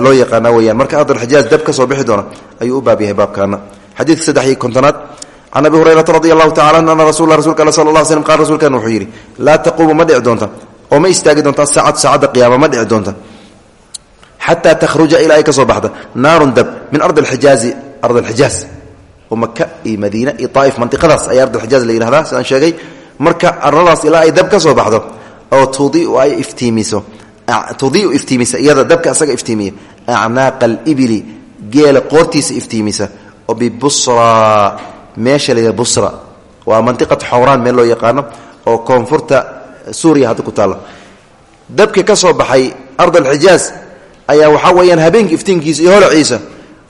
loo yaqaanaa weyaan marka ard alxijaaz dab ka soo bixi doona ayuu u baab yahay baabkaana. Xadiidka saddex iyo kontonaad can abi hurayrata radi allahu tacala anhu ana rasul rasulka all sala allah slm qal rsulkan wuxuu yidhi laa taquumu ma dhici doonta oo ma istaagi doonta asaacatu saacadda qiyaama ma dhici doonta xataa takhruja ilaa ay ka soo baxda naarun dab min ardi alxijaazi ard alxijaaz oo maka iyo madiina iyo aaif mantiqadaas ayaa ard alxijaaz la yihahdaa sidaan sheegay marka arladaas ilaa ay dab ka soo baxdo oo tudiu ay iftiimiso tudiu iftiimisa iyada dabka asaga iftiimiya acnaaqa alibili geela qoortiisa iftiimisa oo bibusra meesha la busra. Waa mantiqatu xawraan meel loo yaqaano oo koonfurta suuriya hadda ku taalla dabka ka baxay ard alxijaaz ayaa waxaa weeyaan habeenka iftiinkiisa iyo holaciisa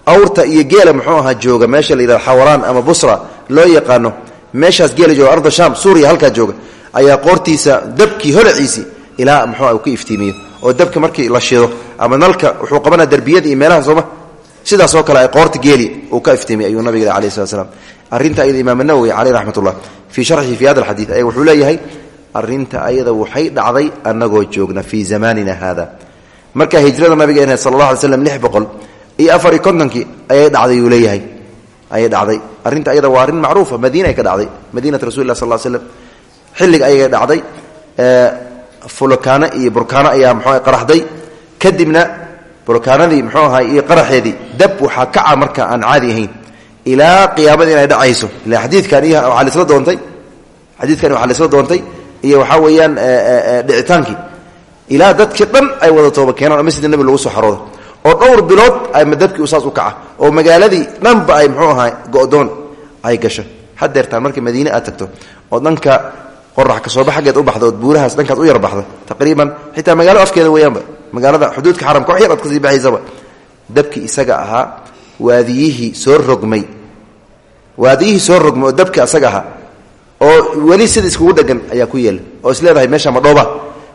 awrta iyo geela muxuu ahaa jooga meesha la yidhahdo ama busra loo yaqaano. Meeshaas geela jooga arda sham suuriya halkaa jooga ayaa qoortiisa dabkii holaciisii ilaa muxuua uu ka iftiimiyo oo dabka markii la shido ama nalka wuxuu qabanaa derbiyada iyo meelaha sooma sidaasoo kale ay qoorta geeli uu ka iftiimiy ayuu nabiga alayh slat arrinta ayada imaam nawowi caleyh raxmat ullah fii sharxihi fi hada alxadiid ayaa wuxuu leeyahay arrinta ayada waxay dhacday annagoo joogna fii zamanina hada marka hijrada nabiga ahayd sal allah alay slam lix boqol iyo afar iyo kontonkii ayay dhacday uu leeyahay. Ayay dhacday. Arrinta ayada waa arrin macruufa madiina ay ka dhacday. Madiinat rasul lah sal slam xilliga ayay dhacday fulokaano iyo burkaano ayaa mxuu qaraxday. Kadibna burkaanadii mxuu ahaa iyo qaraxeedii dab waxaa kaca marka aan caadi ahayn ilaa qiyaamada inay dhacayso. Ila xadiidkan iyo waxaa laisla doontay xadiidkani waxaa laisla doontay iyo waxaa weeyaan dhicitaankii. Ilaa dadkii dhan ay wada tooba keenaan oo masjida nebi lagu soo xarooda oo dhowr bilood ama dabkii saas u kaca. Oo magaaladii dhanba ay mxuu ahaa go'doon ay gasho hadeertaan marka madiine aad tagto oo dhanka qorax ka sooba xaggeed u baxda ood buurahaas dhankaas u yar baxda taqriiban xitaa magaalo afkeeda weeyaanba. Magaalada xuduudka xaramka wax yar aad ka sii baxaysaba dabkii isaga ahaa waadiyihii soo rogmay waadiyihii soo rogmay oo ahaa oo weli sida iskugu dhegan ayaa ku yeela oo is leedahay meesha madhooba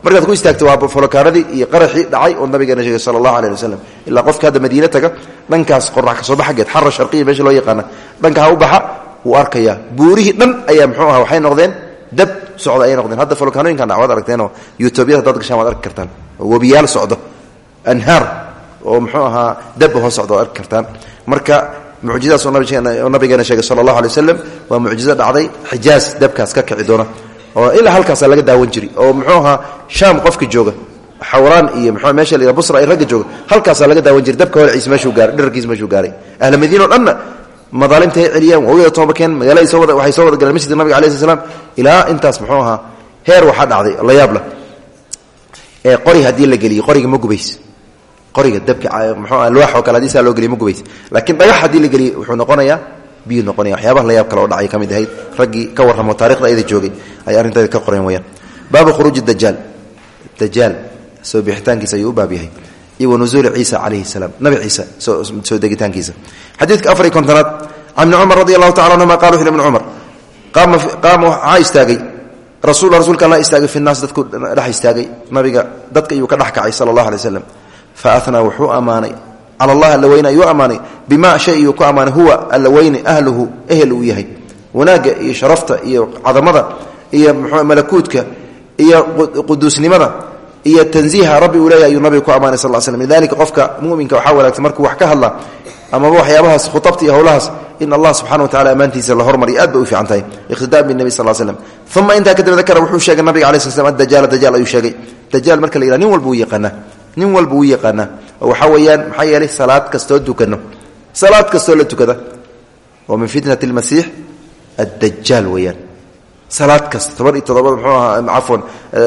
markaad ku istaagto waa folokaanadii iyo qaraxii dhacay oo nabigeena sheegay sala allahu aleh wasalam qofka hadda madiine taga dhankaas qorax ka sooba xaggeed xara sharqiya meesha loo yaqaana dhanka ha u baxa wuu arkayaa. Buurihii dhan ayaa muxuu aha waxay noqdeen dab socda ayay noqdeen. Hadda folokaanooyinkan dhacwaad aragteenoo youtubeyada hadaad gashaan waad arki kartaan oo webiyaal socdo anhaar oo muxuu ahaa dab hoos socda waad arki kartaan. Marka mucjizadaas oo nabigeena sheegay sala allahu alay wasalam waa mucjizo dhacday xijaaz dabkaas ka kici doona oo ilaa halkaasa laga daawan jiri oo muxuu ahaa shaam qofka jooga xawraan iyo mxu meesha la busra ay ragga jooga halkaasaa laga daawan jiri dabka holciisa meeshuu gaaray dherarkiisa meeshuu gaaray. Ahla madiina o dhanna madaalimta hay celiyaan waa wada toobakeen magaalada soo waxay soo wada galeen masjidka nabiga alai sl slam ilaa intaas muxuu ahaa heer waxaa dhacday la yaabla ee qori haddii la geliyo qoriga ma gubays qoriga dabka mxuu aha lwaax oo kale haddii saa loo geliyo ma gubays. Laakiin dhagax haddii la geliyo wuxuu noqonayaa biyu noqonaya waxyaabaha la yaab kale oo dhacay ka ahayd raggii ka warramo taarikhda ayada joogay ay arrinteeda ka qoreen weyaan baabu khuruuji dajaal. Dajaal soo bixitaankiisa ayuu u baab yahay. Iyo wa ciisa calayhi salaam. Nabi ciisa soo degitaankiisa. Xadiidka afar iyo kontonaad can ibni cumar radi allahu tacala anhuma qala wuxu ibn cumar qaama waxaa istaagay rasul rasuulka alla istaagay fi dadku dhex istaagay nabiga dadka ayuu ka dhex kacay sala allah alay waslam fa anaa wuxuu ammaanay cala allah alla weyne ayuu ammaanay bima shay iyuu ku ammaanay huwa alla weyne ahluhu ehel uu yahay wanaagga iyo sharafta iyo cadamada iyo malakuudka iyo quduusnimada iyo tanziiha rabbi uu leeyahy ayuu nabiga ku ammaanay sal slm lidalika qofka muminka waxaa wanaagsan markuu wax ka hadla amaba waxyaabahaas khutabta iyo howlahaas in allah subxana wa tacala ammaantiisa la hormariyo aad bay u fiican tahay iqtidaa binabi sal slm uma intaa kadib dakara wuxuu sheegay nabiga ala sl slam adajaala dajaal ayuu sheegay dajaal marka la yihah nin walba wuu yaqaanaa nin walba wuu yaqaanaa oo waxaa weeyaan maxaa salaad kastoo tukano salaad kastoo la tukada. Oo min fitnati lmasiix addajaal weeyaan. Salaad kasta toban iyo todobada mxuu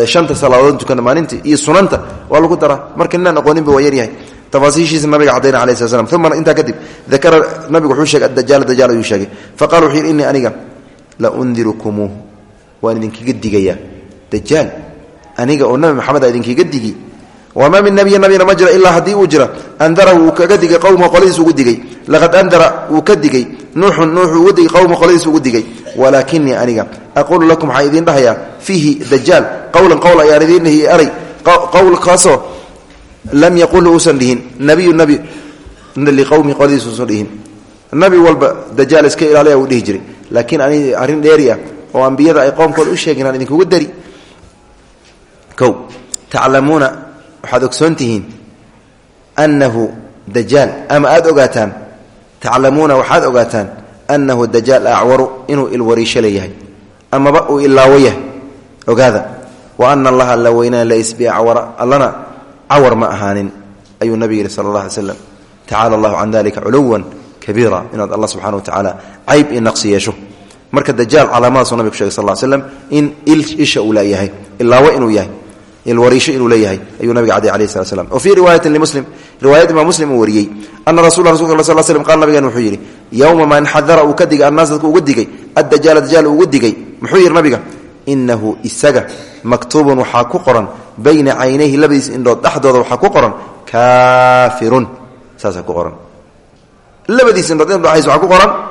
shanta salaadood tukana maalintii iyo sunanta waa lagu daraa. Marka ninaan aqooninba waa yaryahay tafaasiishiisa nabiga cadayna alayh sla slam uma intaa kadib dakara nabigu wuxuu sheegay addajaal dajaal ayuu sheegay. Faqala wuxuu yidhi aniga la undirukumuuh. Waan idinkaga digayaa. Dajaal aniga oo nabi maxamed a idinkaga digi wamaa min nabiyin nabina ma jira ilaa haddii uu jira andara wuu kaga digay qowma qoladiis ugu digay laqad andara wuu ka digay nuuxun nuuxuu ugu digay qowma qoladiis ugu digay walaakinii aniga aquulu lakum waxaan idiin dhahayaa fiihi dajaal qowlan qowl ayaan idiin dhihi eray qowlkaasoo lam yaqulu uusan dhihin nabiyu nabi liqowmi qoladiis uusan dhihin nabi walba dajaal iska ilaaliya uu dhihi jiray laakiin ani arrin dheeri ah oo ambiyada ay qoomkooda waxaad ogsoon tihiin annahu dajaal ama aada ogaataan taclamuuna waxaad ogaataan annahu dajaal acwaru inuu ilwariisho leeyahay amaba uu ilaawo yahay. Ogaada wa ana allaha alla weynaa lays biacwara allana cawar ma ahaanin ayuu nabigu yihi sala allah alay slam tacala allahu can dalika culuwan kabiira inaad allah subxana wa tacaala cayb iyo naqsi yeesho. Marka dajaal calaamadaasuu nabig ku shegay sal slam in isha uu leeyahay ilaawo inuu yahay ilwariisho inuu leeyahay ayuu nabiga cadey alayh slat slam wa fii riwaayatin limuslim riwaayad imaam muslim uu wariyey ana rasula rasulka sal slm qala nabigan wuxuu yidhi yowma man xadara uu ka digay annaas dadku uga digay addajaala dajaal uga digay muxuu yidhi nabiga inahu isaga maktuubun waxaa ku qoran bayna caynayhi labadiis indhood dhexdooda waxaa ku qoran kaafirun saasaa ku qoran labadiis indhood indhoays waxaa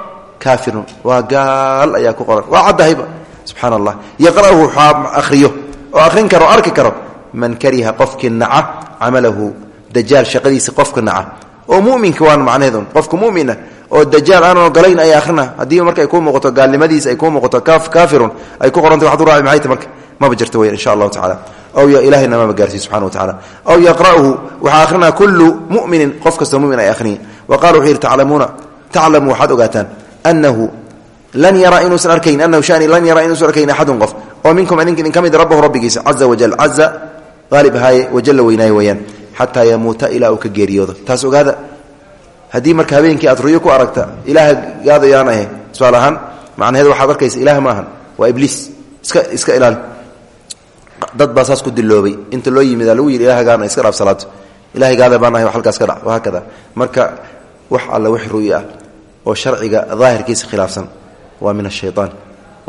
oo akhrin karo o arki karo man kariha qofkii naca camalahu dajaal shaqadiisa qofka naca. Oo muminka waan macnaheedun qofka mumina oo dajaal aan ogolayn ay akhrina haddii marka ay kuu muuqato gaalnimadiisa ay kuu muuqato kaafirun ay ku qoranta waxad u raaci maxay ta marka? Maba jirta weyan insha allahu tacala aw ilahayna maba gaarsiiy subxana wa tacala aw yaqra'uhu waxaa akhrinaa kullu muminin qof kastoo mumin ay akhriyin. Wa qala wuxuu yidhi taclamuuna taclamu waxaad ogaataan anahu lan yara inuusan arkayn anahu shani lan yara inuusan arkayn axadun qof. Oo minkum idinka idin ka mid rabbahu rabbigiisa caza wajal caza qaalib ahaaye wajalla weynaaye weeyaan. Xataa yamuuta ilaa uu ka geeriyoodo. Taas ogaada haddii marka habeenkii aad ruyo ku aragta ilaah gaadayaan ahe. Tusaale ahaan macnaheed waxaad arkaysa ilaah ma ahan. Waa ibliis. Iska iska ilaali dad baa saas ku diloobay. Inta loo yimid lagu yidhi ilahagaana iska dhaaf salaato ilahaygaada baan ahay wax halkaas ka waa min ashayaan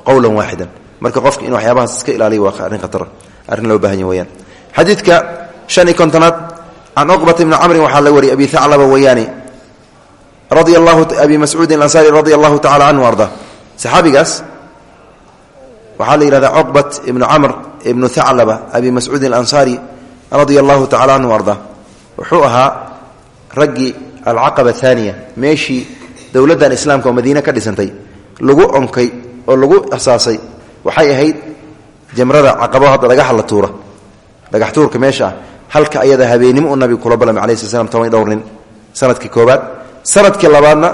qowlan waaxidan marka qofka in waxyaabahaas iska ilaaliya waa arrin khatara arrin loo baahan ya weyaan xadiidka shan iyo kontonaad can cuqbata bni camrin waxaa la wariyay abi thaclaba weeyaane radia allahu abi mascuudin alansaari radia allahu tacala canhu arda. Saxaabigaas waxaa la yihahdaa cuqbat ibnu camr ibnu thaclaba abi mascuudin alansaari radia allahu tacala canhu arda. Wuxuu ahaa raggii alcaqaba ahaaniya meeshii dowladdan islaamka oo madiine ka dhisantay lagu onkay oo lagu asaasay waxay ahayd jamrada caqabo hadda dhagaxa la tuura. Dhagax tuurka meesha ah halka ayada habeenimo uu kula ballamay alai sl slam toban sannadkii koobaad sannadkii labaadna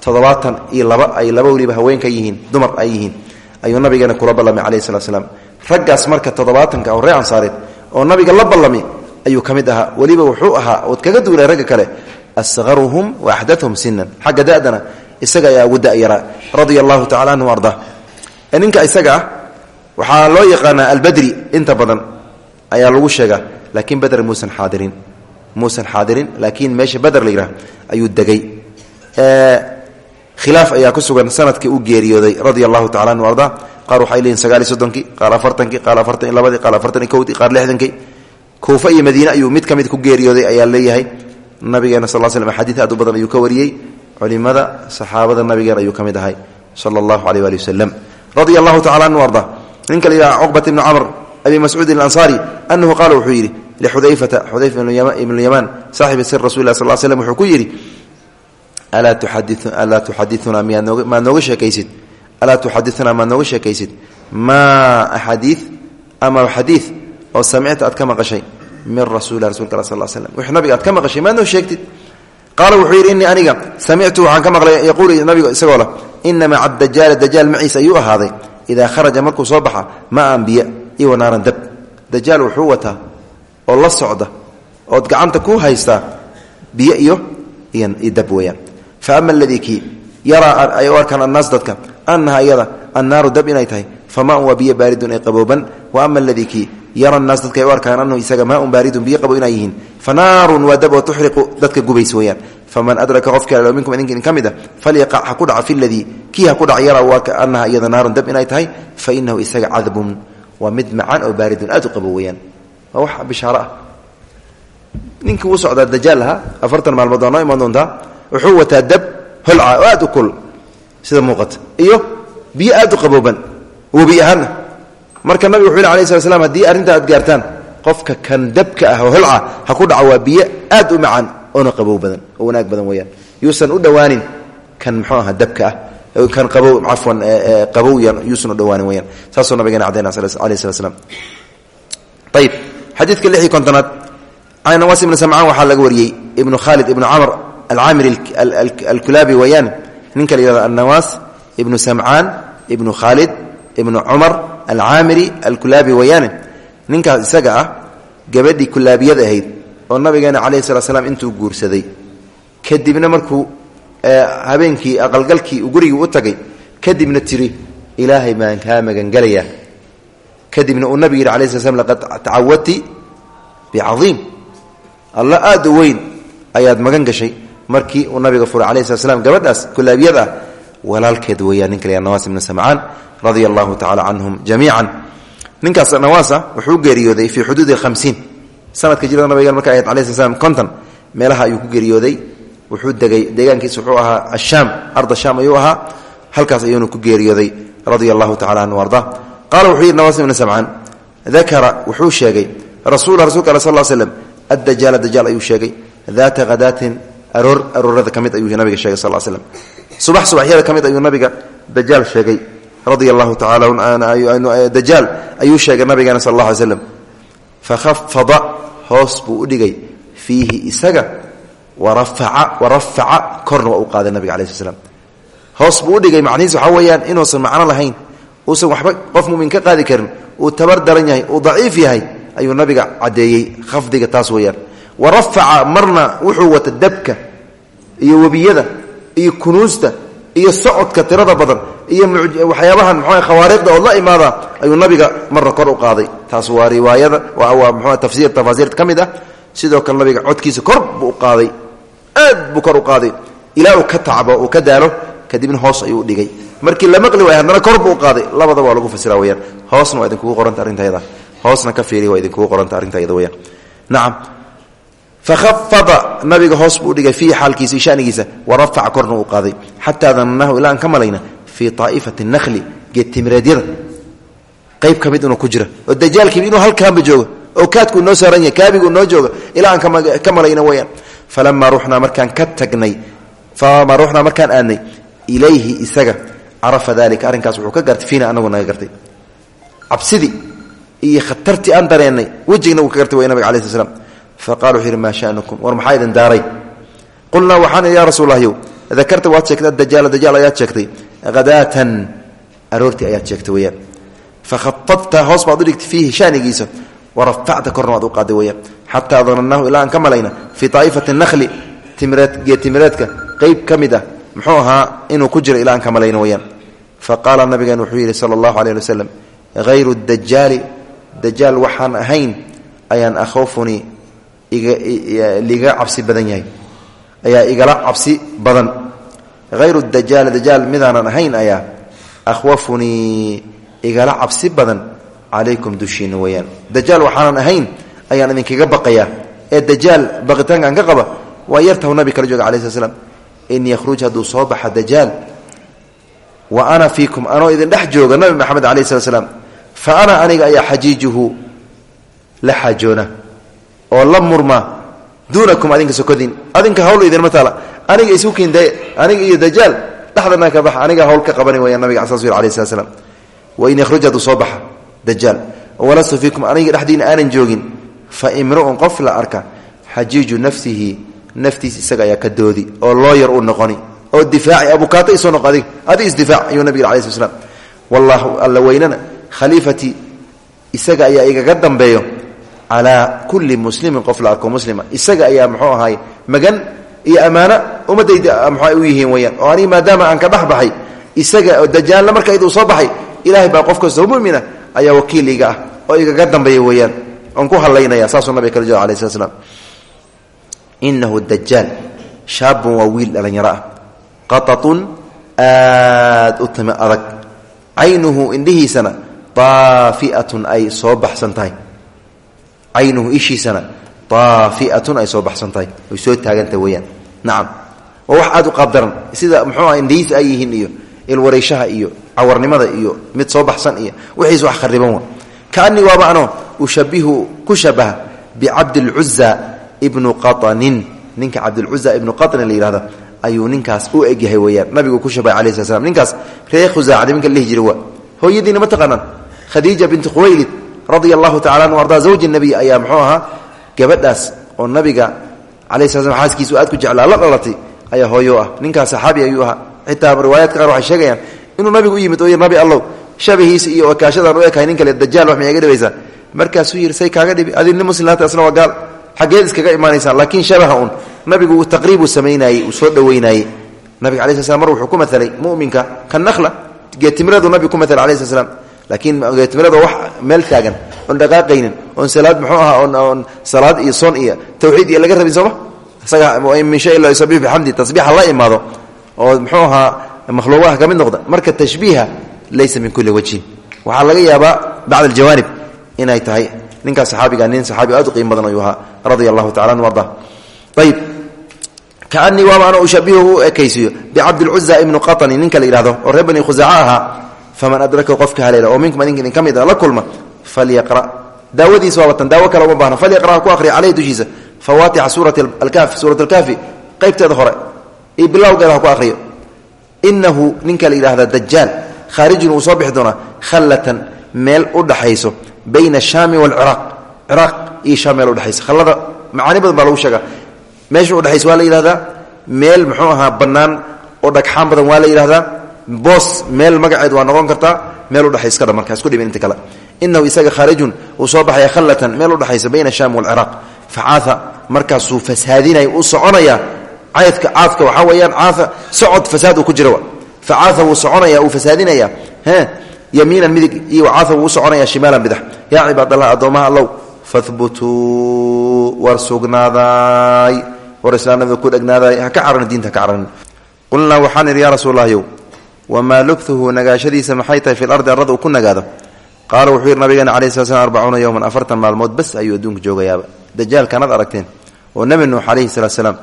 toddobaatan iyo laba ay laba weliba haweenka yihiin dumar ay yihiin ayuu nabigeena kula ballamay calayhi salatu slam marka toddobaatanka oo ree ansaareed oo nabiga la ballami ayuu ka mid ahaa. Weliba wuxuu ahaa ood kaga duulay ragga kale asqaruhum wa axdathum sinan xagga dadana isaga ayaa ugu dayaraa radia allahu anhu arda. Ninka isaga ah waxaa loo yaqaanaa albadri inta badan ayaa lagu sheegaa laakiin beder muusan xaadirin muusan xaadirin laakiin meesha beder la yidhaha ayuu degay. Khilaaf ayaa ku sugan sannadkii u geeriyooday radia allahu anhu arda. Qaar waxay leeyihiin sagaal iyo soddonkii qaar afartankii qaar afartan iyo labadii qaar afartan iyo iyo madiine ayuu mid ka ku geeriyooday ayaa leeyahay. Nabigeena sal l slm axaadiid aad badan ayuu ka wariyey culimada saxaabada nabigeena ayuu ka mid ahay sala allahu aleyh waali wasalam radia allahu tacala anhu arda. Ninka la yidhaha cuqbat ibnu camr abi mascuudin alansaari anahu qaala wuxuu yidhi lixudayfata xudayfa ibnu yamaan saaxibi sir rasul lah sal slm wuxuu ku yidhi alaa tuxadiunaa maad nooga sheekaysid? Alaa tuxadiunaa maad nooga sheekaysid? Maa axaadii ama xadiid oo samicta aad ka maqashay min rasuuli rasulka sal slm wix nabiga aad ka maqashay maad noo sheegtid qaala wuxuu yidhi innii aniga samictu waxaan ka maqlay yaquulu nabigu isagoo leh ina maca dajaala dajaal maciisa ayuu ahaaday. Idaa kharaja markuu soo baxa maan biya iyo naaran dab. Dajaal wuxuu wataa oo la socda ood gacanta ku haystaa biyo iyo iyo dab weeyaan. Fa ama aladii kii yaraa ay u arkaan annaas dadka annaha iyada annaaru dab inay tahay famaan waa biyo baaridun ay qabooban. Wa yara naas dadka ay u arkaan anahu isaga maaun baaridun biyo qabo inay yihiin. Fa naarun waa dab oo tuxriqu dadka gubays weeyaan. Faman adraka qofka alo minkum idinkin ka mid a falyaqac ha ku dhaca fi ladii kii ha ku dhac yara waa annaha iyada naarun dab inay tahay fa inahu isaga cadbun. Waa mid macaan oo baaridun aad u qabo weeyaan. Waa wax bishaaro ah. Ninkii uu socdaa dajaal ahaa afartan maalmood waa noo imaan doontaa? Wuxuu wataa dab holca oo aad u kul. Sida muuqata. Iyo biyo aad u qabooban. Webi ahaana marka nabiga wuxuu yidhi alai slat slam haddii arrintaa aad gaartaan qofka kan dabka ah oo holca ha ku dhaco waa biyo aad u macaan oona qabow badan oo wanaag badan weyaan yuusan u dhowaanin kan muxuu aha dabka ah kan qabow cafwan qabow yuusan u dhowaanin weyaan saasuu nabigeena cadayna alayh slat slam ayib xadiidka lix iyo kontonaad can nawaas ibni samcaan waxaa laga wariyey ibnu khaalid ibnu camr alcaamiri alkulaabi weyaan ninka la yihahdo annawaas ibnu samcaan ibnu khaalid ibnu cumar alcaamiri alkulaabi wayaane ninkaas isaga ah gabadhii kulaabiyada ahayd oo nabigeena calayhi sala slam intuu guursaday. Kadibna markuu habeenkii aqalgalkii gurigii u tagay kadibna tiri ilaahay baan kaa magangelayaa kadibna uu nabig yidhi alay sl slam laqad tacawadti bicaiim alla aad u weyn ayaad magan gashay. Markii uu nabiga furay alayh slat slam gabadhaas kulaabiyada ah walaalkeed weeyaan. Ninka la nawaas ibnu samcaan radia allahu tacala canhum jamiican. Ninkaas wuxuu geeriyooday fii xuduudi hamsiin sanadka jirada nabiga marka ahayd alay sl slam meelaha ayuu ku geeriyooday. Wuxuu degay deegaankiisa wuxuu ahaa ashaam arda shaam ayuu ahaa. Halkaas ayuuna ku geeriyooday radia allahu tacala anhu arda wuxuu yidhi nawaas ibnu samcaan dakara wuxuu sheegay rasuula rasulka al sal l slem addajaala dajaal ayuu subax subaxyada ka mid ayuu nabiga dajaal sheegay. Radia allahu tacala dajaal ayuu sheegay nabigeena sal alla slam fakhafada hoos buu u dhigay. Fiihi isaga warafaca korna waa u qaaday nabiga alai sl slam hoos buu u dhigay macnihiis waxaa weeyaan inuusan macno lahayn uusan waxba qof mumin ka qaadi karin uu tabar daran yahay uu daciif yahay ayuu nabiga caddeeyey. Khafdiga taas weeyaan. Warafaca marna wuxuu wata dabka iyo webiyada iyo kunuusta iyo socodka tirada badan iyo waxyaabahan mxu khawaariqda ood la imaada ayuu nabiga marna kor u qaaday. Taas waa riwaayada waa mxu tafsiir tafaasiirta ka mid ah. Sidoo kale nabiga codkiisa kor buu qaaday aad buu kor u qaaday. Ilaa ka tacbo uu ka daalo kadibna hoos ayuu dhigay. Markii la maqli waay haddana kor buu qaaday. Labadaba waa lagu fasira weyaan hoosna waa idinkugu qoranta arintayada hoosna ka fiiriy waa idinkugu qoranta arrintayada weyaan nacam fakhafada nabiga hoos buu dhigay fiihi xaalkiisa iyo shanigiisa warafaca korna uu qaaday xataa dananahu ilaa aan ka malayna fii aa'ifati nahli geedtimireedyada qayb ka mid inuu ku jira oo dajaalkiiba inuu halkaanba joogo oo kaadkuu noo saaran yahay kaabiguu noo jooga ilaa aan ka malayna weyaan falamaa ruxnaa markaan ka tagnay falamaa ruxnaa markaan aadnay ilayhi isaga carafa dalika arrinkaas wuxuu ka gartay fiina anagu naga gartay cabsidii iyo khatartii aan dareennay wejigna faqala wuxuu yidhi maa shanukum war maxaa idin daaray qulnaa waxaan idhi ya rasuullahyow dakarta waad sheegtay adajaala dajaal ayaad sheegtay hadaatan aroortii ayaad sheegtay weyaan fakhafadta hoos baad u dhigtay fiihi shanigiisa warafacta korna waad u qaaday weyaan xataa dananahu ilaa aan ka malayna fii aa'ifati nahli timireed geetimireedka qeyb ka mid ah muxuu ahaa inuu ku jiro ilaa aan ka malayna weyaan faqaala nabigeen wuxuu ahayn ayaan liga cabsi badan yahay. Ayaa igala cabsi badan. Hayru dajaali dajaal midaanan ahayn ayaa akhwafunii igala cabsi badan calaykum dushiina weyaan. Dajaal waxaanan ahayn ayaan idinkaga baqayaa. Ee dajaal baqitaankaan ka qaba waa yartahu nabi kala jooga alai sl in yakhruj hadduu soo baxa dajaal wa ana fiikum anoo idin dhex jooga nabi maxamed alayh slat fa ana aniga ayaa xajiijuhu la xaajoona oo la murma duunakum adinka sokodin adinka hawl idinma taala. Aniga isu kindaye aniga iyo dajaal dhexdana ka baxa. Aniga hawl ka qabani wayaan nabiga saas yir alayh slat slam wain yakhruj hadduu soo baxa fiikum aniga dhexdiina aanan joogin. Fa imru'un qof la arka xajiiju nafsihi naftiis isaga ayaa ka doodi oo looyar uu noqoni oo difaaci abukaato isoo noqo adig. Adig isdifaac ayuu nabig alay sl slam alla weynana khaliifatii isaga ayaa igaga dambeeyo calaa kulli muslimin qof la arko muslima. Isaga ayaa muxuu ahaay magan iyo ammaano ummadayda muxua u yihiin weyaan oo aniga maadaama aan ka dhex baxay isaga oo dajaalna marka iduu soo baxay ilaahay baa qof kastoo mumina ayaa wakiil ah oo igaga dambeeya weeyaan. Oon ku hadlaynaya saasuu nabiga kala jooga alai slat slam inahu dajaal shaabun waa wiil dhallinyaro ah. Qatatun aad u timi adag. Caynuhu indhihiisana daafiatun ay soo baxsan tahay caynuhu ishiisana daafiatun ay soo baxsan tahay ay soo taagantahay weyaan nacam waa wax aad u qaabdaran sida muxuu aha indhihiisa ay yihiin iyo ilwareyshaha iyo cawarnimada iyo mid soo baxsan iyo wixiis wax khariban wa kaanii waaba ano ushabihu ku shabaha bicabdilcuza ibnu qaطanin ninka cabdilcuza ibnu qaطnin la yihahda ayuu ninkaas u egyahay weyaan nabigu ku shabahay alayh sla slam ninkaas ree khusaaca nimanka la dhihi jira hooyadiina ma taqaanaan? Khadiija binti khuwaylid radia allahu tacala anhu ardaa zawji nabiy ayaa muxuu ahaa gabadhaas oo nabiga alay sla slam xaaskiisu aad ku jeclaa la dhalatay ayaa hooyo ah. Ninkaas saxaabi ayuu ahaa. Xitaa riwaayaadka qaar waxay sheegayaan inuu nabigu u yimid oo yidhi nabi allow shabahiisa iyo wakaashadan u ekahay nin kale dajaal wax miyaga dhibaysaa markaasuu yidhi say kaaga dhibi adi nin muslimlaata asna waa gaal. Xaggeed iskaga imaanaysaan laakiin shabaha un nabigu taqriibuu samaynaayey uu soo dhoweynaayey nabiga alai sl alai sl slam laakiin geetimirada wax meel taagan oon dhaqaaqaynin oon salaad muxuu ahaa oon salaad iyo soon iyo tawxiid iyo laga rabin sooma isaga min shay illa yusabix bixamdi tasbiixa la imaado oo muxuu ahaa makhluuqaha ka mid noqda marka tashbiiha laysa min kulli wajhin waxaa laga yaabaa bacd aljawaanib inay tahay. Ninkaas saxaabiga nin saxaabi aad u qiim badan ayuu ahaa radia allahu tacala anhu arda ayib kaanii waaba ana ushabihu u ekaysiyo bicabdilcuza ibnu qaطani ninka la yihahdo oo reer bani khusaaca ahaa faman adraka qofka haleela oo minkum adinka idin ka mid a la kulma falyaqra. Daawadiisa waa watan daawo kale uma baahna. Falyaqra ku akhriya caleyhi dushiisa. Fawaatixa suurati alkaafi suurat alkaafi qaybteeda hore. Iyo bilowgeeda ha ku akhriyo. Inahu ninka la yidhahda dajaal khaarijun wuu soo bixi doonaa khallatan meel u dhaxayso bayna ashaami waalciraaq ciraaq. Iyo shaam meel udhexaysa khallada macaani badan baa lagu sheegaa. Meesha udhexaysa boos meel magaceed waa noqon kartaa meel udhexays ka dha markaa isku dhibin inta kale. Inahu isaga khaarijun uu soo baxaya khallatan meel udhexaysa bayna ashaam waalciraaq facaaa markaasuu fasaadinaya u soconaya caydka caadka waxaa weyaan caaa socod fasaad uu ku jira facaaa wuu soconaya uu fasaadinaya yamiinan midig iyo caaa wuu soconaya shimaalan bidax yaa cibaadallah addoomaha allow fahbutuu war sugnaaday. War islaamnimada ku dhegnaaday ha ka carani diinta ha ka carani qulnaa waxaan idhi yaa rasuullahyow wamaa lubtuhu nagaashadiisa maxay tahay fi lardi arrada uu ku nagaado? Qaala wuxuu yidhi nabigeena calayi sla slam arbacuuna yowman afartan maalmood bas ayuu adduunka joogayaaba. Dajaalkanaad aragteen oo nebi nuux calayhi salaat slaam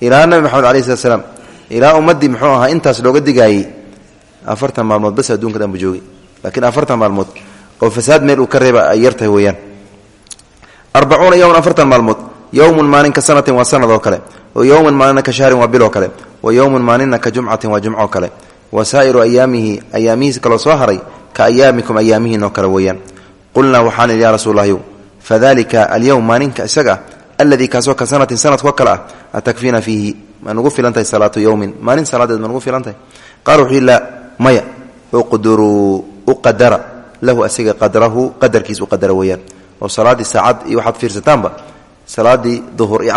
ilaa nabi maxamed alayhi salat slaam ilaa ummaddii muxuu ahaa intaas looga digaayey afartan maalmood bas adduunka dhanbu joogay. Laakiin afartan maalmood oo fasaad meel uu ka reeba ay yartahay weeyaan. Arbacuuna yowman afartan maalmood yowmun maalin ka sanatin waa sanad oo kale wa yowman maalinna ka shahrin waa biloo kale wa saa'iru ayaamihi ayaamihiis kaloo soo haray ka ayaamikum ayaamihiin oo kale weeyaan. Qulnaa waxaan idhi yaa rasuullahyow fadalika alyowm maalinka isaga alladii kaasoo ka sanatin sanadkoo kale ah atakfiina fiihi ma nugu filan tahay salaatu yowmin maalin salaadeed ma nugu filan tahay qaala wuxuu yidhi laa maya uqduruu uqadara lahu asiga qadrahu qadarkiis u qadara weeyaan. Oo salaaddii saacad iyo waxaad fiirsataanba salaadii duhur iyo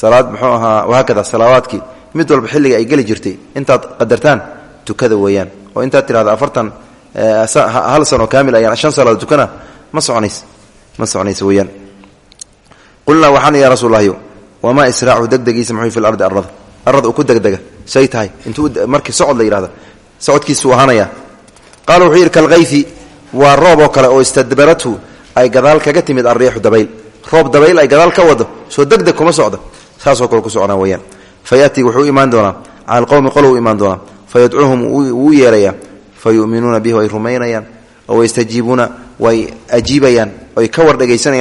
salaad muxuu ahaa wahaakada salaawaadkii mid walba xilliga ay geli jirtay. Intaad qadartaan tukada weeyaan. Oo intaad tirahda afartan hal sano kaamil ayaan shan salaad tukana. Ma soconays ma soconaysa weeyaan. Qulnaa waxaan ya rasuullahyo wamaa israacu degdegiisa muxuu fi lardi arada arada uu ku degdega. Say tahay. Intuu markii socod la yidhahda socodkiisuu ahaanaya qaala wuxuu yidhi kalkayfi waa roob oo kale oo istadbaratu ay gadaal kaga timid alriixu dabayl. Roob dabayl ay gadaal ka wado soo degdeg kuma socda saasoo kale ku socnaa weyaan fa yatii wuxuu u imaan doonaa cala alqowmi qolow imaan doonaa. Fa yadcuuhum bihi way rumaynayaan oo waystajiibuuna way ajiibayaan oy ka war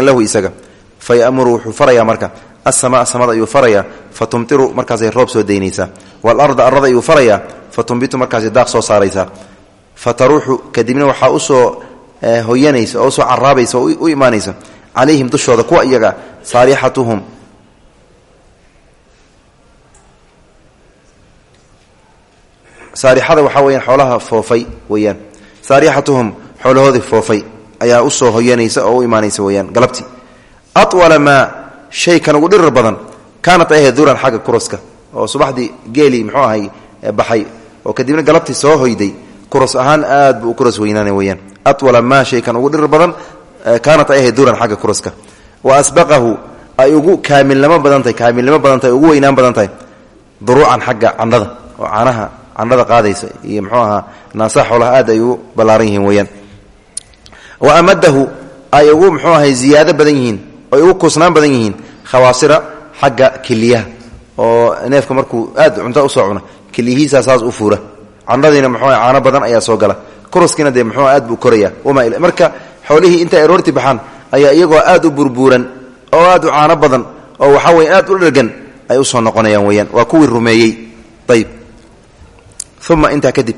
lahu isaga. Fa wuxuu farayaa marka asamaa samada ayuu farayaa fa tumtiru markaasay roob soo daynaysaa. Waalarda arada ayuu farayaa fa tumbitu markaasay daaq soo saaraysaa. Fa taruuxu kadibna u soo hoyanaysa oo u soo caraabaysa u imaanaysa. Calayhim dushooda kuwa iyaga saarixatuhum saarixada waxaa weyaan xoolaha foofay weyaan saarixatuhum xoolahoodii foofay ayaa u soo hoyanaysa oo u imaanaysa weyaan galabtii. Awala maa shay kan ugu dhirir badan kaanat ay ahayd duran xagga kuroska oo subaxdii geelii muxuu ahay baxay oo kadibna galabtii soo hoyday kuros ahaan aad buu u kuros weynaana weyaan awala shay kan ugu dhirir badan kaanat ay ahayd duran xagga kuroska. Wa asbaqahu ay ugu kaamilnimo badan tahay kaamilnimo badan tahay ugu weynaan badan tahay. Duruucan xagga candhada oo caanaha candhada qaadaysa iyo muxuu ahaa naasaha xoolaha aad ay ugu ballaaran wa amadahu ay ugu muxuu ahay ziyaado ay ugu kuusnaan badan khawaasira xagga kiliyaha oo neefka markuu aad cunto u soo cuna keliyihiisaa saas u fuura. Candhadiina muxuu caano badan ayaa soo gala. Kuruskiina dee muxuu aad buu koraya marka xoolihii intay aroorti baxaan ayaa iyagoo aad u burbuuran oo aad u caano badan oo waxaa weye aad u dhergan ay u soo noqonayaan weyaan waa kuwii rumeeyey. Ayb uma intaa kadib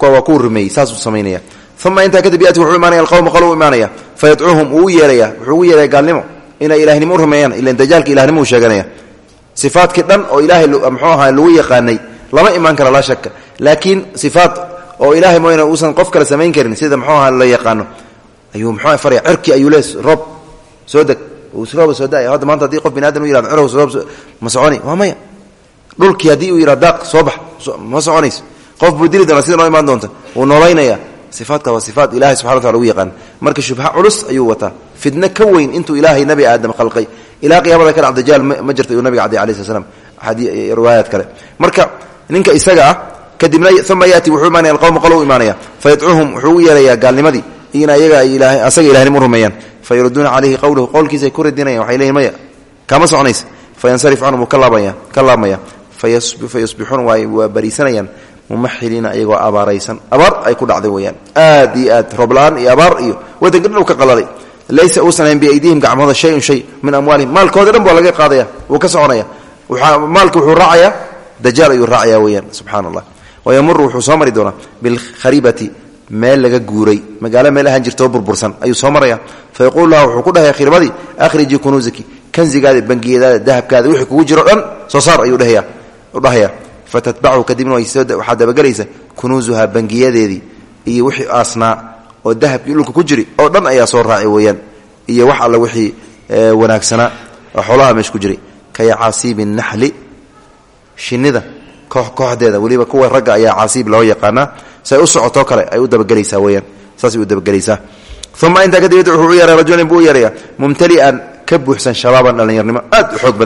waa kuwii rumeeyey saasuu samaynaya. Uma intaa kadib yati wuxuu imaanaya alqowma qoluu imaanaya. Fayadcuuhum uu u yeeraya wuxuu ugu yeeraya gaalnimo. Inay ilahnimo u rumeeyaan ilan dajaalka ilahnimo uu sheeganaya. Sifaadkii dhan oo ilaahay mxuu ahaa lagu yaqaanay lama imaan kara laa shaka laakiin sifaad oo ilahay mooyane uusan qof kale samayn karin sida mxuu ahaa la yaqaano ayuu mxuu faraya cirki ayuu le roob soo deg. Rooba soo daaya hadda maanta haddii qof bini adam u haddii qof buu doona sida noo doonta. Wuu noolaynaya. Sifaadka waa sifaat ilahay subxana wa tala lagu yaqaan. Marka shubha culus ayuu wataa. Fidno ka weyn intuu nabi aadam khalqay. Ilaa qiyaamada ka dhac dajaal ma jirta iyuu nabiga cadday alai sl slam riwaayaad kale. Marka ninka isaga ah kadibna uma yaati wuxuu imaanaya alqowma qol u imaanaya. Wuxuu u yeerayaa in ayaga asaga ilahnimo u rumeeyaan. Fayaruduuna calayhi qowluhu qowlkiisaay ku radinayan waxay leeyiin maya kama soconaysa fayansarif canhum wuu ka laabmaya. Fayusbixuuna waa bariisanayaan mumaxiliina iyagoo abaaraysan. Abaar ay ku dhacday weyaan aad iyo aad roobla-aan iyo abaar iyo wadanka dhan u ka qaladay. Laysa uusan hayn biaydihim gacmooda shayun shay min amwaalihim. Maalkooda dhan baa laga qaadaya wuu ka soconaya. Maalka wuxuu raacayaa dajaal ayuu raacaya weyaan subxana allah wayamuru wuxuu soo mari doonaa bilkharibati meel laga guuray. Magaalo meel ahaan jirta oo burbursan ayuu soo maraya. Fa yaquulu laha wuxuu ku dhahaya khiribadii akhrijii kunuusaki kanzigaada bangiyadaada dahabkaada wixii kugu fatatbachu kadibna waxaa dabagelaysa kunuusuhaa bangiyadeedii iyo wixii aasnaa oo dahabkii dhulka ku jiri oo dhan ayaa soo raaci weeyaan. Iyo wax alla wixii wanaagsanaa oo xoolaha meesha ku jiray. Kaya caasiibi naxli shinida kooxdeeda. Weliba kuwa ragga ayaa caasiib loo yaqaanaa. Say u socotoo kale ay u dabagelaysaa weyaan saasay u dabagelaysaa. Uma intaa kadib wuxuu u yeeray rajulin buu u yeeraya mumtali'an ka buuxsan shabaaban dhallinyarnimo. Aad u xoog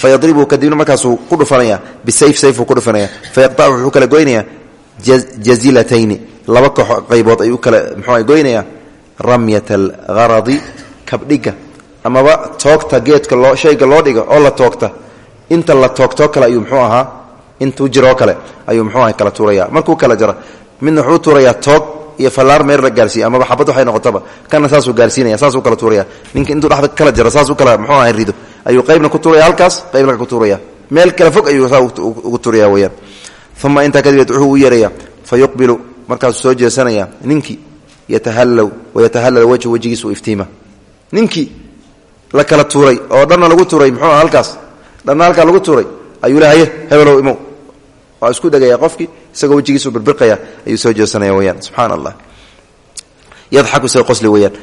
fayadribu kadibna markaasuu ku dhufanaya bisayf sayfuu ku dhufanaya fayaqtacu wuxuu kala goynaya jazilatayni laba qaybood ayuu kala muxuu goynaya. Ramyat algharadi kabdhiga amaba toogta geedka loo shayga loo dhiga oo la toogta inta la toogtoo kale ayuu muxuu ahaa intuu jiroo kale ayuu muxuu aha kala tuuraya markuu kala jaro midna wuxuu tuurayaa toog iyo fallaar meer la gaarsiiya amaba xabad waxay noqotaba kana saasuu gaarsiinaya saasuu kala tuuraya. Ninka intuu dhexda kala jaro saasuu kala muxuu aha rido ayuu qaybna ku tuuraya halkaas qaybna ku tuuraya. Meel kala fog ayuu saa ugu tuuraya weyaan uma intaa kadib wuxuu u yeeraya fa yuqbilu soo jeesanaya ninkii yatahallow wayatahallal wejhu wejigiisu iftiima. Ninkii la kala tuuray oo dhanna lagu tuuray muxuu halkaas dhanna halkaa lagu tuuray ayuu lehaye hebelow imow waa isku dhegaya qofkii isagoo wejigiisu birbirqaya ayuu soo jeesanaya weyaan subxaana allah yadxaku isaga qosli weyaan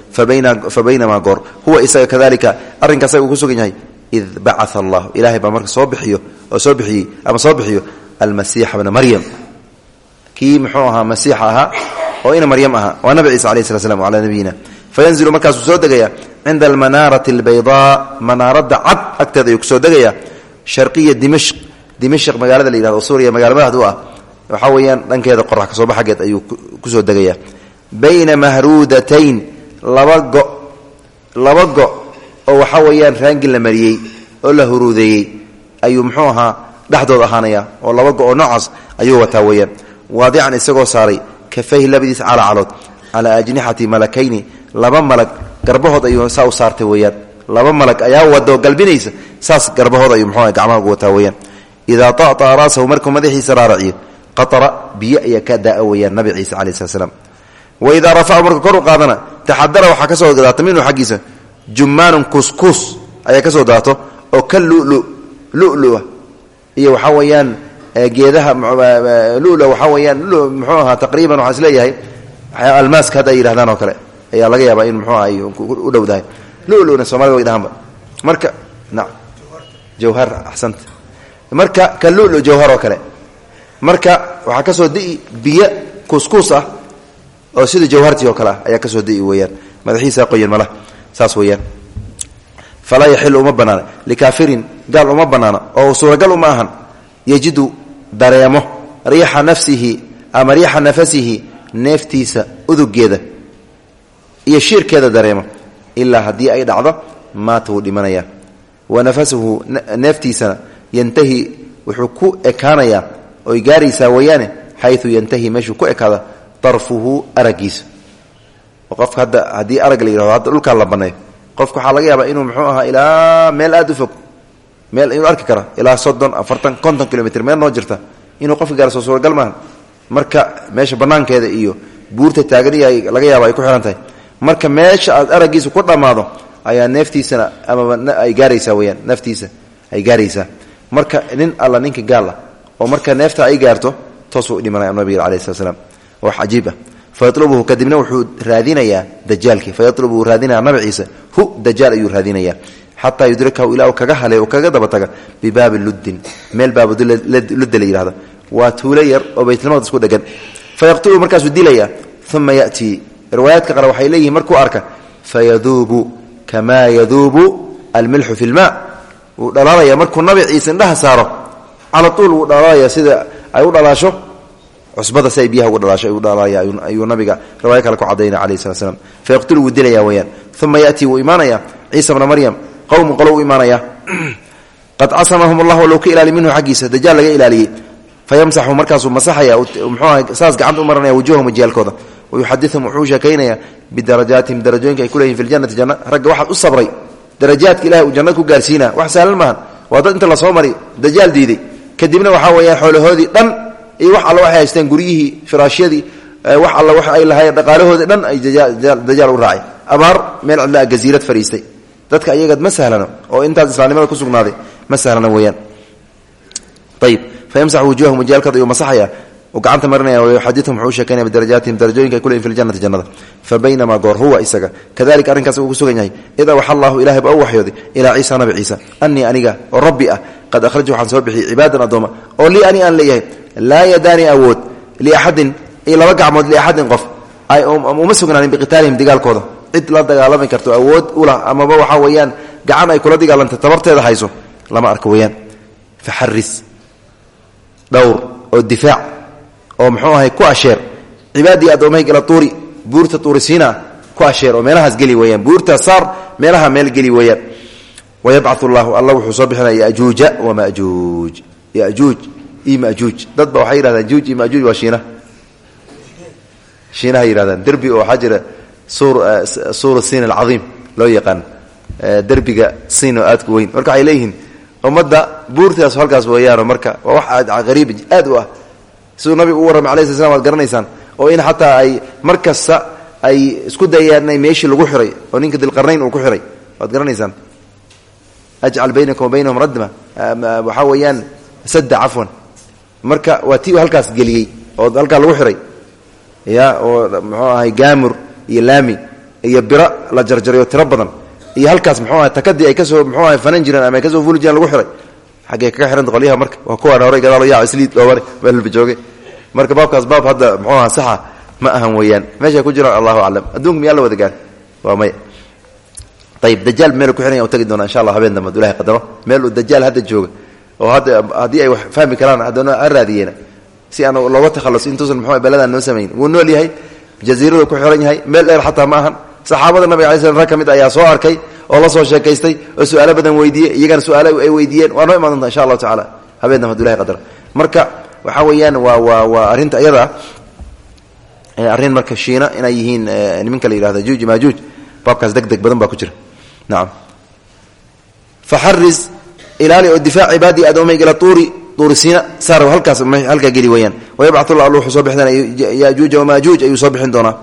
fa baynamaa goor. Huwa isaga kadalika arrinka asaga uu ku sugan yahay id bacaa allah. Ilahay baa marka soo bixiyo oo soo bixiyey ama soo bixiyo almasiixa bna maryam. Kii muxuu ahaa masiixa ahaa oo ina maryam ahaa waa nabi ciisa alayh slat slam calaa nabiyina fayanzilu markaasuu soo degaya cinda almanaarati albaydaa manaaradda cad agteeda ayuu ku soo degaya sharqiya dimashq dimashq magaalada la yihahdo suuriya magala madaxdu ah waxaa weeyaan dhankeeda qorax ka soo baxageed ayuu ku soo degaya. Bayna mahruudatayn laba go oo waxaa weeyaan raangin la mariyey oo la huruudeeyey ayuu muxuu ahaa dhexdood ahaanaya oo laba go oo noocaas ayuu wataa weeyaan. Waadican isagoo saaray kafayhi labadiisa calacalood calaa ajnixati malakayni laba malag garbahood ayuu saa u saartay weeyaan. Laba malag ayaa wado galbinaysa saas garbahood ayuu muxuu gacmaha ugu wataa weeyaan idaa ta'طa'a ra'sahu markuu madaxiisa raaraciyo qatara biyo ayaa ka daa'a weeyaan nabi ciise calaih slat slam waidaa rafacu marka kor u qaadana taxadara waxaa ka soo daata minhu xaggiisa jummaanun kuskus ayaa ka soo daato oo ka lulu lulua iyo waxaa weeyaan geedaha lula waxaa weyaan muxuu ahaa taqriiban waxaa is leeyahay almaaska hadda ay yidhahdaan oo kale ayaa laga yaabaa in muxuu aha u dhowdahay luluna somalida way dhahaanba marka na jawhar axsanta marka ka lulu jawhar oo kale. Marka waxaa ka soo di'i biyo kuskus ah oo sida jawhartii oo kale ah ayaa ka soo di'i weyaan madaxiisa qoyan mala saas weyaan falaa yaxilu uma banaana likaafirin gaal uma banaana oo suuragal uma ahan. Yajidu dareemo riixa nafsihi ama riixa nafasihi neeftiisa udugeeda iyo shiirkeeda dareemo. Ilaa haddii ay dhacdo maata wuu dhimanaya. Wa nafasuhu neeftiisana yantahi wuxuu ku ekaanayaa oy gaaraysaa weeyaane xayu yantahi meeshuu ku ekaada darfuhu aragiisa qofka hadda haddii arag la yihahdo hadda dhulkaa la baneeyo qofka waxaa laga yaabaa inuu muxuu ahaa ilaa meel aad u fog meel inuu arki kara ilaa soddon afartan konton kilomitr meel noo jirta inuu qofka gaarso suuragal maaha. Marka meesha banaankeeda iyo buurta taaganiya laga yaaba ay ku xihan tahay. Marka meesha aad marka nin alla ninka gaal ah oo marka neefta ay gaarto toosuu dhimanaya nabiga alayh slat slam wax cajiib ah. Kadibna wuxuu raadinayaa dajaalkii fayalubhu raadinaya nabi ciise. Hu dajaal ayuu raadinayaa. Xataa yudrikahu ilaa kaga hale kaga daba taga bibaabi luddin. Meel baabuludda la yihahdo waa oo baytulmaqdis ku dhegan fayaqtulu markaasuu dilaya uma yatii riwaayaadka qale waxay leeyihiin markuu arka fayaduubu kamaa yaduubu almilxu fi lmaa wuu dhalaalaya. Markuu nabi ciise indhaha saaro cala tuul wuu dhalaalaya sida ay u dhalaasho. Cusbada si ay biyaha ugu dhalaasho u dhalaalaya ayuu nabiga riwaaya kale ku cadaynaya alayh slat slam fayaqtulu wuu dilaya weyaan uma yatii wuu imaanaya ciisa bna maryam qowmu qolo u imaanaya [clears throat] qad casamahum allah low ka ilaali minhu xaggiisa dajaal laga ilaaliyey. Fayamsaxu markaasuu masaxaya mxuuaha saas gacanta u maranaya wujuhahum wajiyaalkooda wayuxadiuhum wuxuu sheekaynaya bidarajaatihim darajooyinka ay ku leeyihiin fi ljanati janna. Ragga waxaad u sabray darajaadka ilahay uu jannad ku gaarsiina wax sahlan maahan. Waa dad inta la soo mari dajaal diiday. Kadibna waxaa weeyaan xoolahoodii dhan iyo wax alla waxay haysteen guryihii firaashyadii wax alla wax ay lahaayeen dhaqaalahoodii dhan ay dajaal u raacay abaar meel cidlaa gaziirad fadhiistay dadka ayagaad ma sahlano oo intaas islaamnimada ku sugnaaday ma sahlana weeyaan. Ayib fayamsaxu wujuhahum wajiyaalkooda ayuu masaxaya gacanta marinaya wayuxadiuhum wuxuu sheekeynaya bidarajaatihim darajooyinka kuleyihin fi ljannati jannada. Fa baynamaa goor huwa isaga. Kadalika arrinkaas uu ku sugan yahay. Id awaxa allahu ilahay baa u waxyooday ilaa ciisa nabi ciisa. Anii aniga oo rabbi ah qad akhraju waxaan soo bixiyey cibaadan addooma oo lii ani aan leeyahay laa yadaani awood liaxadin laba gacmood liaxadin qof. Uma sugnaanin biqitaalihim digaalkooda. Cid la dagaalami karto awood ulah amaba waxaa weeyaan gacan ay kula dagaalanta tabarteeda hayso lama arko weyaan faxaris dhowr oo difaac oo muxuu ahay ku asheer. Cibaadii addoommahayga tuuri buurta tuurisiina ku asheer oo meelahaas geli weyaan buurta saar meelaha meel geli weeyaan. Wayabcat llahu alla wuxuu soo bixinaya yajuuja wamajuuj yajuuj iyo majuuj dad ba waxay yihahdaan juuj iyo majuuj waa shiina. Shiinaha yihahdaan derbi oo waxaa jira suur siin alcaiim loo yaqaan derbiga siin oo aad ku weyn. Marka waxay leeyihiin ummadda buurtaas halkaas weeyaano marka waa wax aad qariib aad u ah siduu nabigu u warramay alai sl slam garanaysaan oo in xataa ay mar kasta ay isku dayaan meeshii lagu xiray oo ninka dilqarnayn uu ku xiray. Waad garanaysaan. Ajcal baynakum wa baynahum radma. Waxaa weeyaan sadda cafwan marka waa ti halkaas geliyey oo halkaa lagu xiray. Ya oo muxuu ahay gaamur iyo laami iyo biro la jarjaray oo tiro badan. Iyo halkaas muxuu ahay takadii ay ka soo muxuu ahay fanan jireen ama ay ka soo fuli jireen lagu xiray xaggee kaga xihanta qolyaha marka? Waa kuwaan horay dhoobane meelba jooge marka baabkaas baab hadda muxuu aha saxa? Ma ahan weeyaan. Meeshay ku jiraan allahu aclam. Adduunka miyaa wada gaar? Waa maya ayib dajaal meel ku xiranya u tagi doona insha allah habeen dambe ad ilahay qadaro. Meel uu dajaal hadda jooga oo hadda haddii ay wax fahmi karaan haddana ha raadiyeena si aan looga takhalus intuusan muxuu beladan noo samayn wuu nool yahay jaziiradu ku xiran yahay meel dheer xataa ma ahan. Saxaabada nabiga mid ayaa soo arkay oo la soo sheekaystay oo su'aalo badan weydiiyey iyagana su'aalo ay weydiiyeen. Waa noo imaan doonta insha allahu tacala habeen dambe hadu ilahay qadaro marka waxaa weeyaan waa waa waa arrinta iyada ah arrin marka shiina inay yihiin niminka la yihahdo juuj maajuuj baabkaas deg deg badan baa ku jira. Nacam faxaris ilaali oo difaac cibaadii addoomayga ila tuuri tuurisiina saar halkaas halkaa geli weeyaan. Wayabcat llah alla wuxuu soo bixinaya yajuuja wamaajuuj ayuu soo bixin doonaa.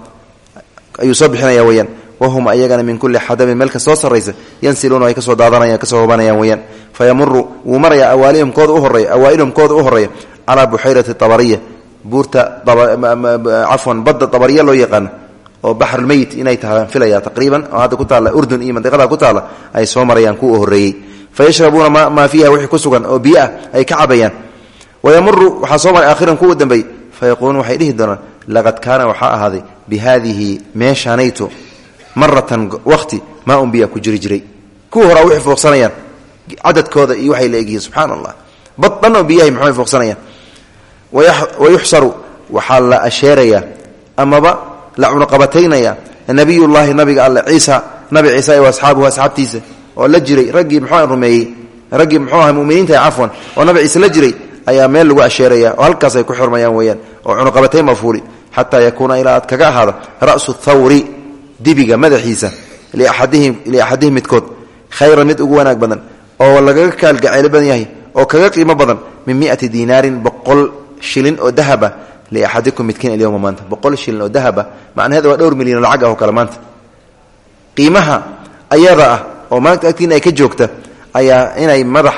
Ayuu soo bixinaya weeyaan wahum ayagana min kulli xadabin meel kastoo sarraysa yansiluuna ay ka soo daadanayaan ka soo hobanayaan weeyaan. Fayamuru wuu marayaa awaalihum kooda u horreeya awaailhum kooda u horreeya calaa buxayrati tabariya. Buurta cafwan badda tabariya loo yaqaano oo baxrulmeyit inay tahaan filaya taqriiban oo hadda ku taalla urdun iyo mandiqada ku taalla ay soo marayaan kuwa horeeyey fayashrabuuna maa fiiha wixii ku sugan oo biyo ah ay ka cabayaan. Wayamuru waxaa soo maray aakhiran kuwa dambeey fayaquuluun waxay dhihi doonaan laqad kaana waxaa maratan waqti maa un biya ku jiri jiray. Kuwa horaa waxay fooqsanayaan cadadkooda iyo waxay la egyihiin subxaana allah bad dhan oo biyahay maxay fooqsanayaan wayuxsaru waxaa la asheerayaa amaba la cunaqabataynaya nabiyullaahi nabiga alle ciisa nabi ciisa iyo asxaabuhu asxaabtiisa oo la jiray. Raggii muxuu rumeeyey raggii muxuu aha muminiinta cafwan oo nabi ciise la jiray ayaa meel lagu asheeraya oo halkaas ay ku xurmayaan weyaan oo cunuqabatay mafuuli xataa yakuuna ilaa aad kaga ahaado ra'su thawri dibiga madaxiisa liaxadihim midkood. Khayran mid ugu wanaag badan oo lagaga kaalgacaylo badan yahay oo kaga qiimo badan min miati dinaarin boqol shilin oo dahaba liaxadikum midkiin alyowma maanta. Boqol shilin oo dahaba macnaheeda waa dhowr milyan lacag ah oo kale maanta. Qiimaha ayada ah oo maanta agtiina ay ka joogta ayaa inay madax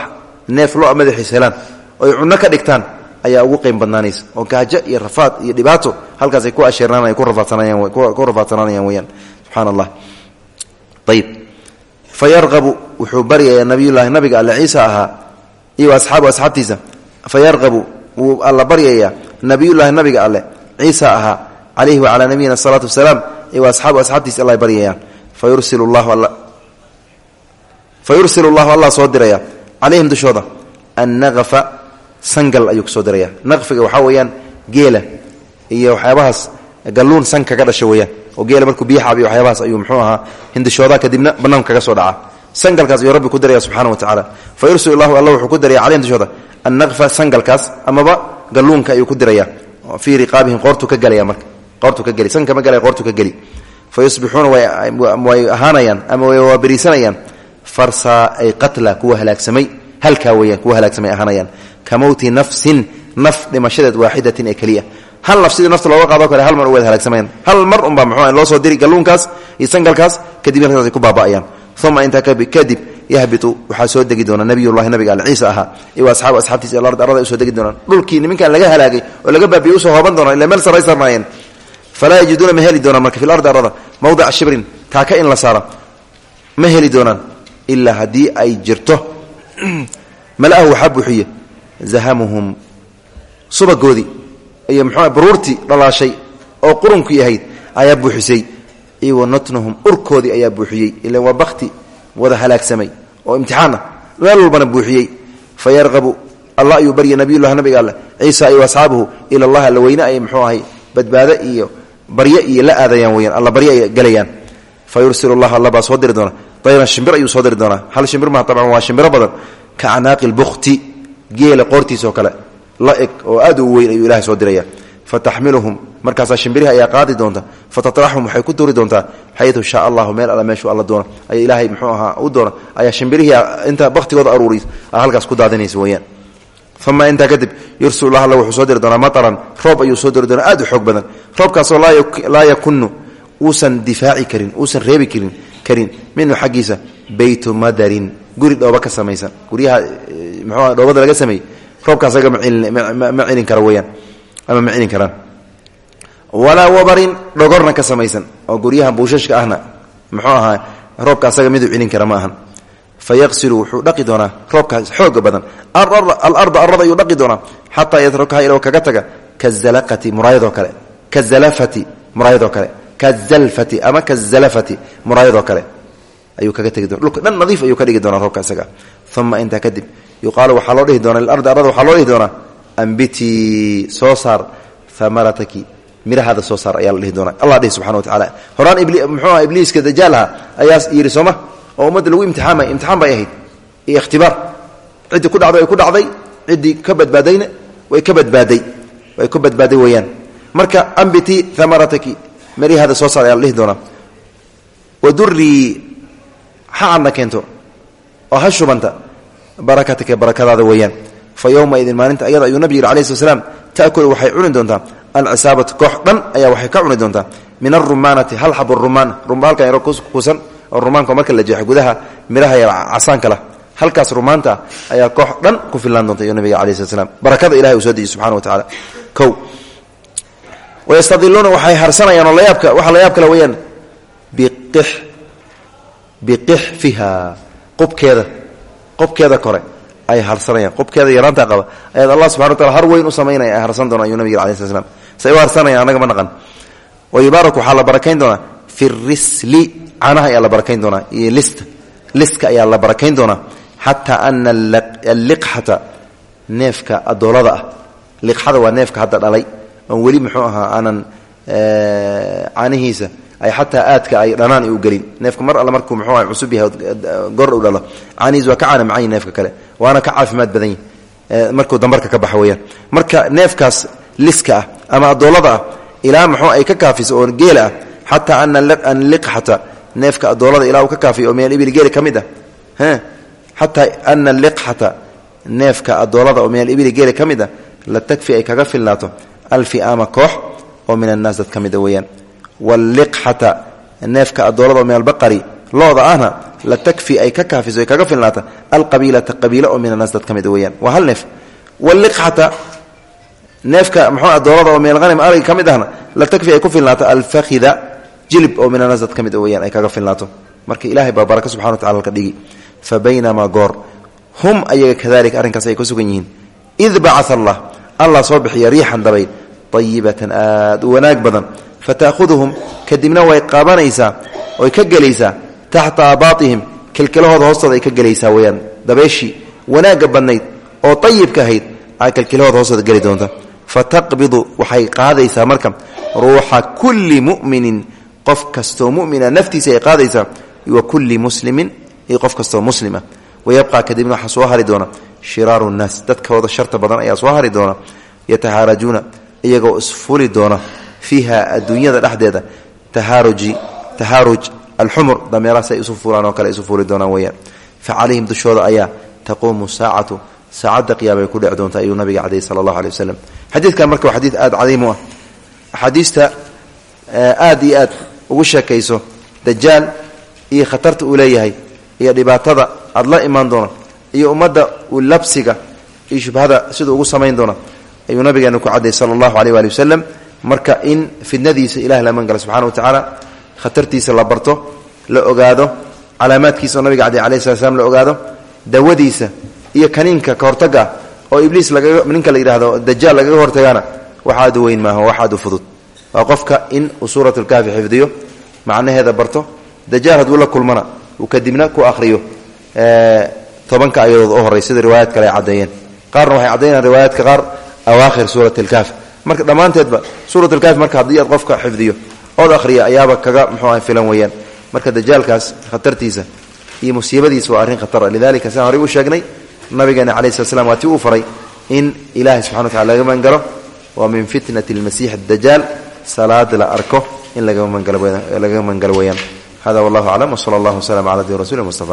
neef lo madaxiis helaan oy cunno ka dhigtaan ayaa ugu qiim badnaanaysa. Oo gaajo iyo rafaad iyo dhibaato halkaasay ku asheernaan ku rafaadsanaanayaan weyaan subxaana allah ayib fa yarqabu wuxuu baryayaa nabiyullaahi nabiga alle ciisa ahaa iyo asxaabu asxaabtiisa. Fa yarqabu wuu alla baryayaa nabiyullaahi nabiga alle ciisa ahaa calayhi wacalaa nabiyina asalaatu wasalaam iyo asxaabu asxaabtiisa alla baryayaan fa llahu fa allah soo diraya calayhim dushooda. Annaqfa sangal ayuu ku soo diraya naqfiga waxaa weeyaan geela iyo waxyaabahaas galluun san kaga dhasha weeyaan. Oo geela markuu biyo xaabiyo waxyaabahaas ayuu muxuu ahaa hindishoodaa kadibna bannaanka kaga soo dhaca sangalkaas ayuu rabbi ku diraya subxana wa tacala fa yursil llahu alla wuxuu ku diraya calayhim dushooda annaqfa sangalkaas amaba galluunka ayuu ku diraya fii riqaabihim qoortuu ka gelaya marka. Qoortuu ka geli sanka ma gelaya qoortuu ka geli. Fa yusbixuuna way ahaanayaan ama way waaberiisanayaan farsaa ay qatla kuwa halaagsamay halkaa weyaan kuwa halaagsamay ahaanayaan. Ka nafsin naf dhimashadeed waaxidatin ee hal naf nafta looga qaado kale hal mar u wada hal mar unbaa muxuu loo soo diri galluunkaas iyo sangalkaas kadib halkaasay ku baaba'ayaan. Uma intaa kadib yahbitu waxaa soo degi doona nabiyullahi nabiga al ciisa ahaa. Iyo asxaabu asxaabtiisa alard arada u soo degi doonaan. Dhulkii niminkan laga halaagay oo laga baabiyey u soo hooban doona ila meel saray sarnaayeen falaa yajiduuna ma heli doonaan marka fi lardi arada. Mawdica shibrin taaka in la saaro. Ma heli doonaan ilaa ay jirto [clears throat] mala'ahu waxaa buuxiye zahamuhum subagoodii iyo mxuu baruurtii dhalaashay oo qurunkii ahayd ayaa buuxisay iyo natnuhum urkoodii ayaa buuxiyey ilan waa bakti wada halaagsamay oo imtixaan ah meel walbana buuxiyey. Fa yarqabu allah ayuu barya nabiyullahi nabiga alle ciisa iyo asxaabuhu ila allah alla weyne ay mxuu ahay badbaado iyo baryo iyo la aadayaan weyaan alla baryo ay gelayaan fa yursil llah alla baa soo diri doona dayran shimbir ayuu soo diri doonaa. Hal shimbir maha tabcan waa shimbiro badan. Ka canaaqi lbukti geela qoortiisoo kale la eg oo aad u weyn ayuu ilahay soo diraya. Fa taxmiluhum markaasaa shimbirihi ayaa qaadi doonta. Fa tatraxhum waxay ku tuuri doontaa xayu shaa allahu meel alla meeshuu alla doono aya ilaahay mxuu ahaa u doona. Ayaa shimbirihii inta baktigooda aruuriy halkaas ku daadinaysa weyaan uma intaa kadib yursil alla wuxuu soo diri doonaa mataran roob ayuu soo diri doonaa aad u xoog badan. Roobkaasoo laa yakunu uusan difaaci karin uusan karin. Minhu xaggiisa beytu madarin. Guri dhooba ka samaysan guryaha mxuu dhoobada laga sameeyey roobkaasaga ma celin kara ama ma karaan. Walaa wabarin dhogorna ka samaysan. Oo guryaha buushashka ahna muxuu ahaa roobka asaga miduu celin kara ma ahan. Wuxuu dhaqi doonaa roobkaas xooga badan. Alarda arada ayuu dhaqi doonaa. Xataa yatrukaha ilo kaga taga. Kazalaqati muraayadoo kale. Kazalafati muraayadoo kale kazalfati ama kazalafati muraayadoo kale ayuu kaga tegi doona dhulka dhan nadiif ayuu ka dhigi doonaa roobka isaga. Uma intaa kadib yuqaalu waxaa loo dhihi doona lilardi arada waxaa loo dhihi doonaa ambitii soo saar amarataki mirahaada soo saar ayaa la dhihi doonaa. Allah dhihi subxana wa tacala horaan muxuu aha ibliiska dajaalha ayaa yidhi sooma oo ummadda lagu imtixaamay imtixaan bay ahayd. Iyo ikhtibaar. Ciddii ku dhacday way ku dhacday. Ciddii ka badbaadayna way ka badbaaday. Way ku badbaaday weeyaan. Marka ambitii amarataki mirahaada soo saar ayaa la dhihi doonaa keento. Oo ha shubanta. Barakataka barakadaada weeyaan. Fa yowmaidin maalinta ayada ayuu nabig yidhi alai sl slam taakulu waxay cuni doontaa. Alcisaabatu koox dhan ayaa waxay ka cuni doontaa. Min arumaanati hal xab rumaan. Halkan yaro kuusan. Oo rumaanka marka la jeexo gudaha midhaha yar casaanka lah halkaas rumaanta ayaa koox ku fillaan doonta ayuu nabiga alai sl slam barakada ilahay uu soo dejiy subxana wa tacala o wayastadiluuna waxay harsanayaan oo layaabka waxa layaab kale weyaan biqixfiha qubkeeda qubkeeda kore ay harsanayaan qubkeeda yaraanta qaba ayaad allah subxana wa taala har weyn u samaynaya ay harsan doona ayuu nabig alai sl slam say u harsanayaan annaga ma naqan wa yubaarak waxaa la barakayn doonaa fi risli canaha ayaa la barakayn doonaa iyo lista liska ayaa la barakayn doonaa xataa ana alliqxata neefka adoolada ah dhalay oon weli muxuu ahaa aanan caanihiisa ay xataa aadka ay dhanaan u gelin. Neefka mar alle markuu muxuu ah cusub yahay gor u dhalo caanihiis waa ka caana neefka kale waana ka caafimaad badan yahi markuu dambarka ka baxa marka neefkaas liska ah ama adoolada ah muxuu ay ka kaafiso oo geela ah xataa an liqxata neefka adoolada ilaa uu ka kaafiyo oo min alibil geela ka mid ah xataa ana neefka adoolada oo min alibili geela ka ah la takfi ay kaga filnaato alfi'aama koox oo min annaas dad ka mida weeyaan. Waalliqxata neefka adoolada oo min albaqari looda ahna la takfi ay ka kaafiso ay kaga filnaata alqabiilata qabiilo oo min annaas dad ka mida weeyaan. Waa hal neef. Waalliqxata neefka muxuu adoolada oo min alhanim arag ka mid la takfi ay ku filnaato alfakhida jilib oo min annaas dad ka weyaan ay kaga filnaato. Marka ilahay baa baraka subxana wa tacala halka dhigi. Fa baynamaa goor. Hum ayaga kadalika arrinkaas ay ku sugan yihiin. Id allah allah soo bixiya riixan dabayl ayibatan aad u wanaag badan. Fata'huduhum kadibna way qaabanaysaa oy ka gelaysaa taxta abaatihim kilkilahooda hoostooda ay ka gelaysaa weyaan dabeeshii wanaagga badnayd oo ayibka ahayd ay kilkilahooda hoostooda geli doonta. Fataqbidu waxay qaadaysaa marka ruuxa kulli muminin qof kastoo mumina naftiisa ay qaadaysaa wa kulli muslimin iyo qof kastoo muslima wayabqa kadibna waxaa soo hari doona shiraaru nnaas. Dadkooda sharta badan ayaa soo hari doona yatahaarajuuna iyagoo isfuli doona fiiha adduunyada dhexdeeda. Tahaaruji tahaaruj alxumur dameerahaas ay isu fulaan oo kale isu fuli doonaan weyaan fa calayhim dushooda ayaa taquumu saacatu saacadda qiyaamay ku dhec doonta ayuu nabiga cadayy sala allahu aley wasalam xadiidkan marka waa xadiid aada cadiim u ah. Axaadiista aada iyo aad ugu sheekayso dajaal iyo khatarta uu aada la imaan doona iyo ummadda labsiga iyo shubhada siduu ugu samayn doona ayuu nabigeena ku cadday sala allahu aleyh waali wasalam marka in fidnadiisa ilah la amangala subxana wa tacaala khatartiisa la barto la ogaado calaamaadkiisa oo nabiga cadday alayh slat slam la ogaado dawadiisa iyo kaniinka ka hortaga oo ibliis ninka la yidhahdo dajaal lagaga hortagaana wax aad weyn maaha wax aad fudud. Waa in uu suurat xifdiyo macnaheeda barto dajaal hadduu la kulmana uu ku akhriyo tobanka ayadood u horey sida kale ay caddeeyeen qaarna waxay caddaynayaan riwaayaadka qaar awaakhir suurat alkaaf marka dhammaanteedba suurat alkaaf marka haddii aad qofka xifdiyo ood akhriya ayaaba kaga muxuu ah filan weeyaan. Marka dajaalkaas khatartiisa iyo musiibadiisa waa arrin khatar lidalika sidaan horey u sheegnay nabigeena calayi slat slam waa ti uu faray in ilaahay subxana wa tacala laga mangalo. Waa min fitnati almasiix adajaal salaad la arko in laga mangalo weyaan hada wallahu aclam wsala allahu waslama cala abdi rasuli mustafa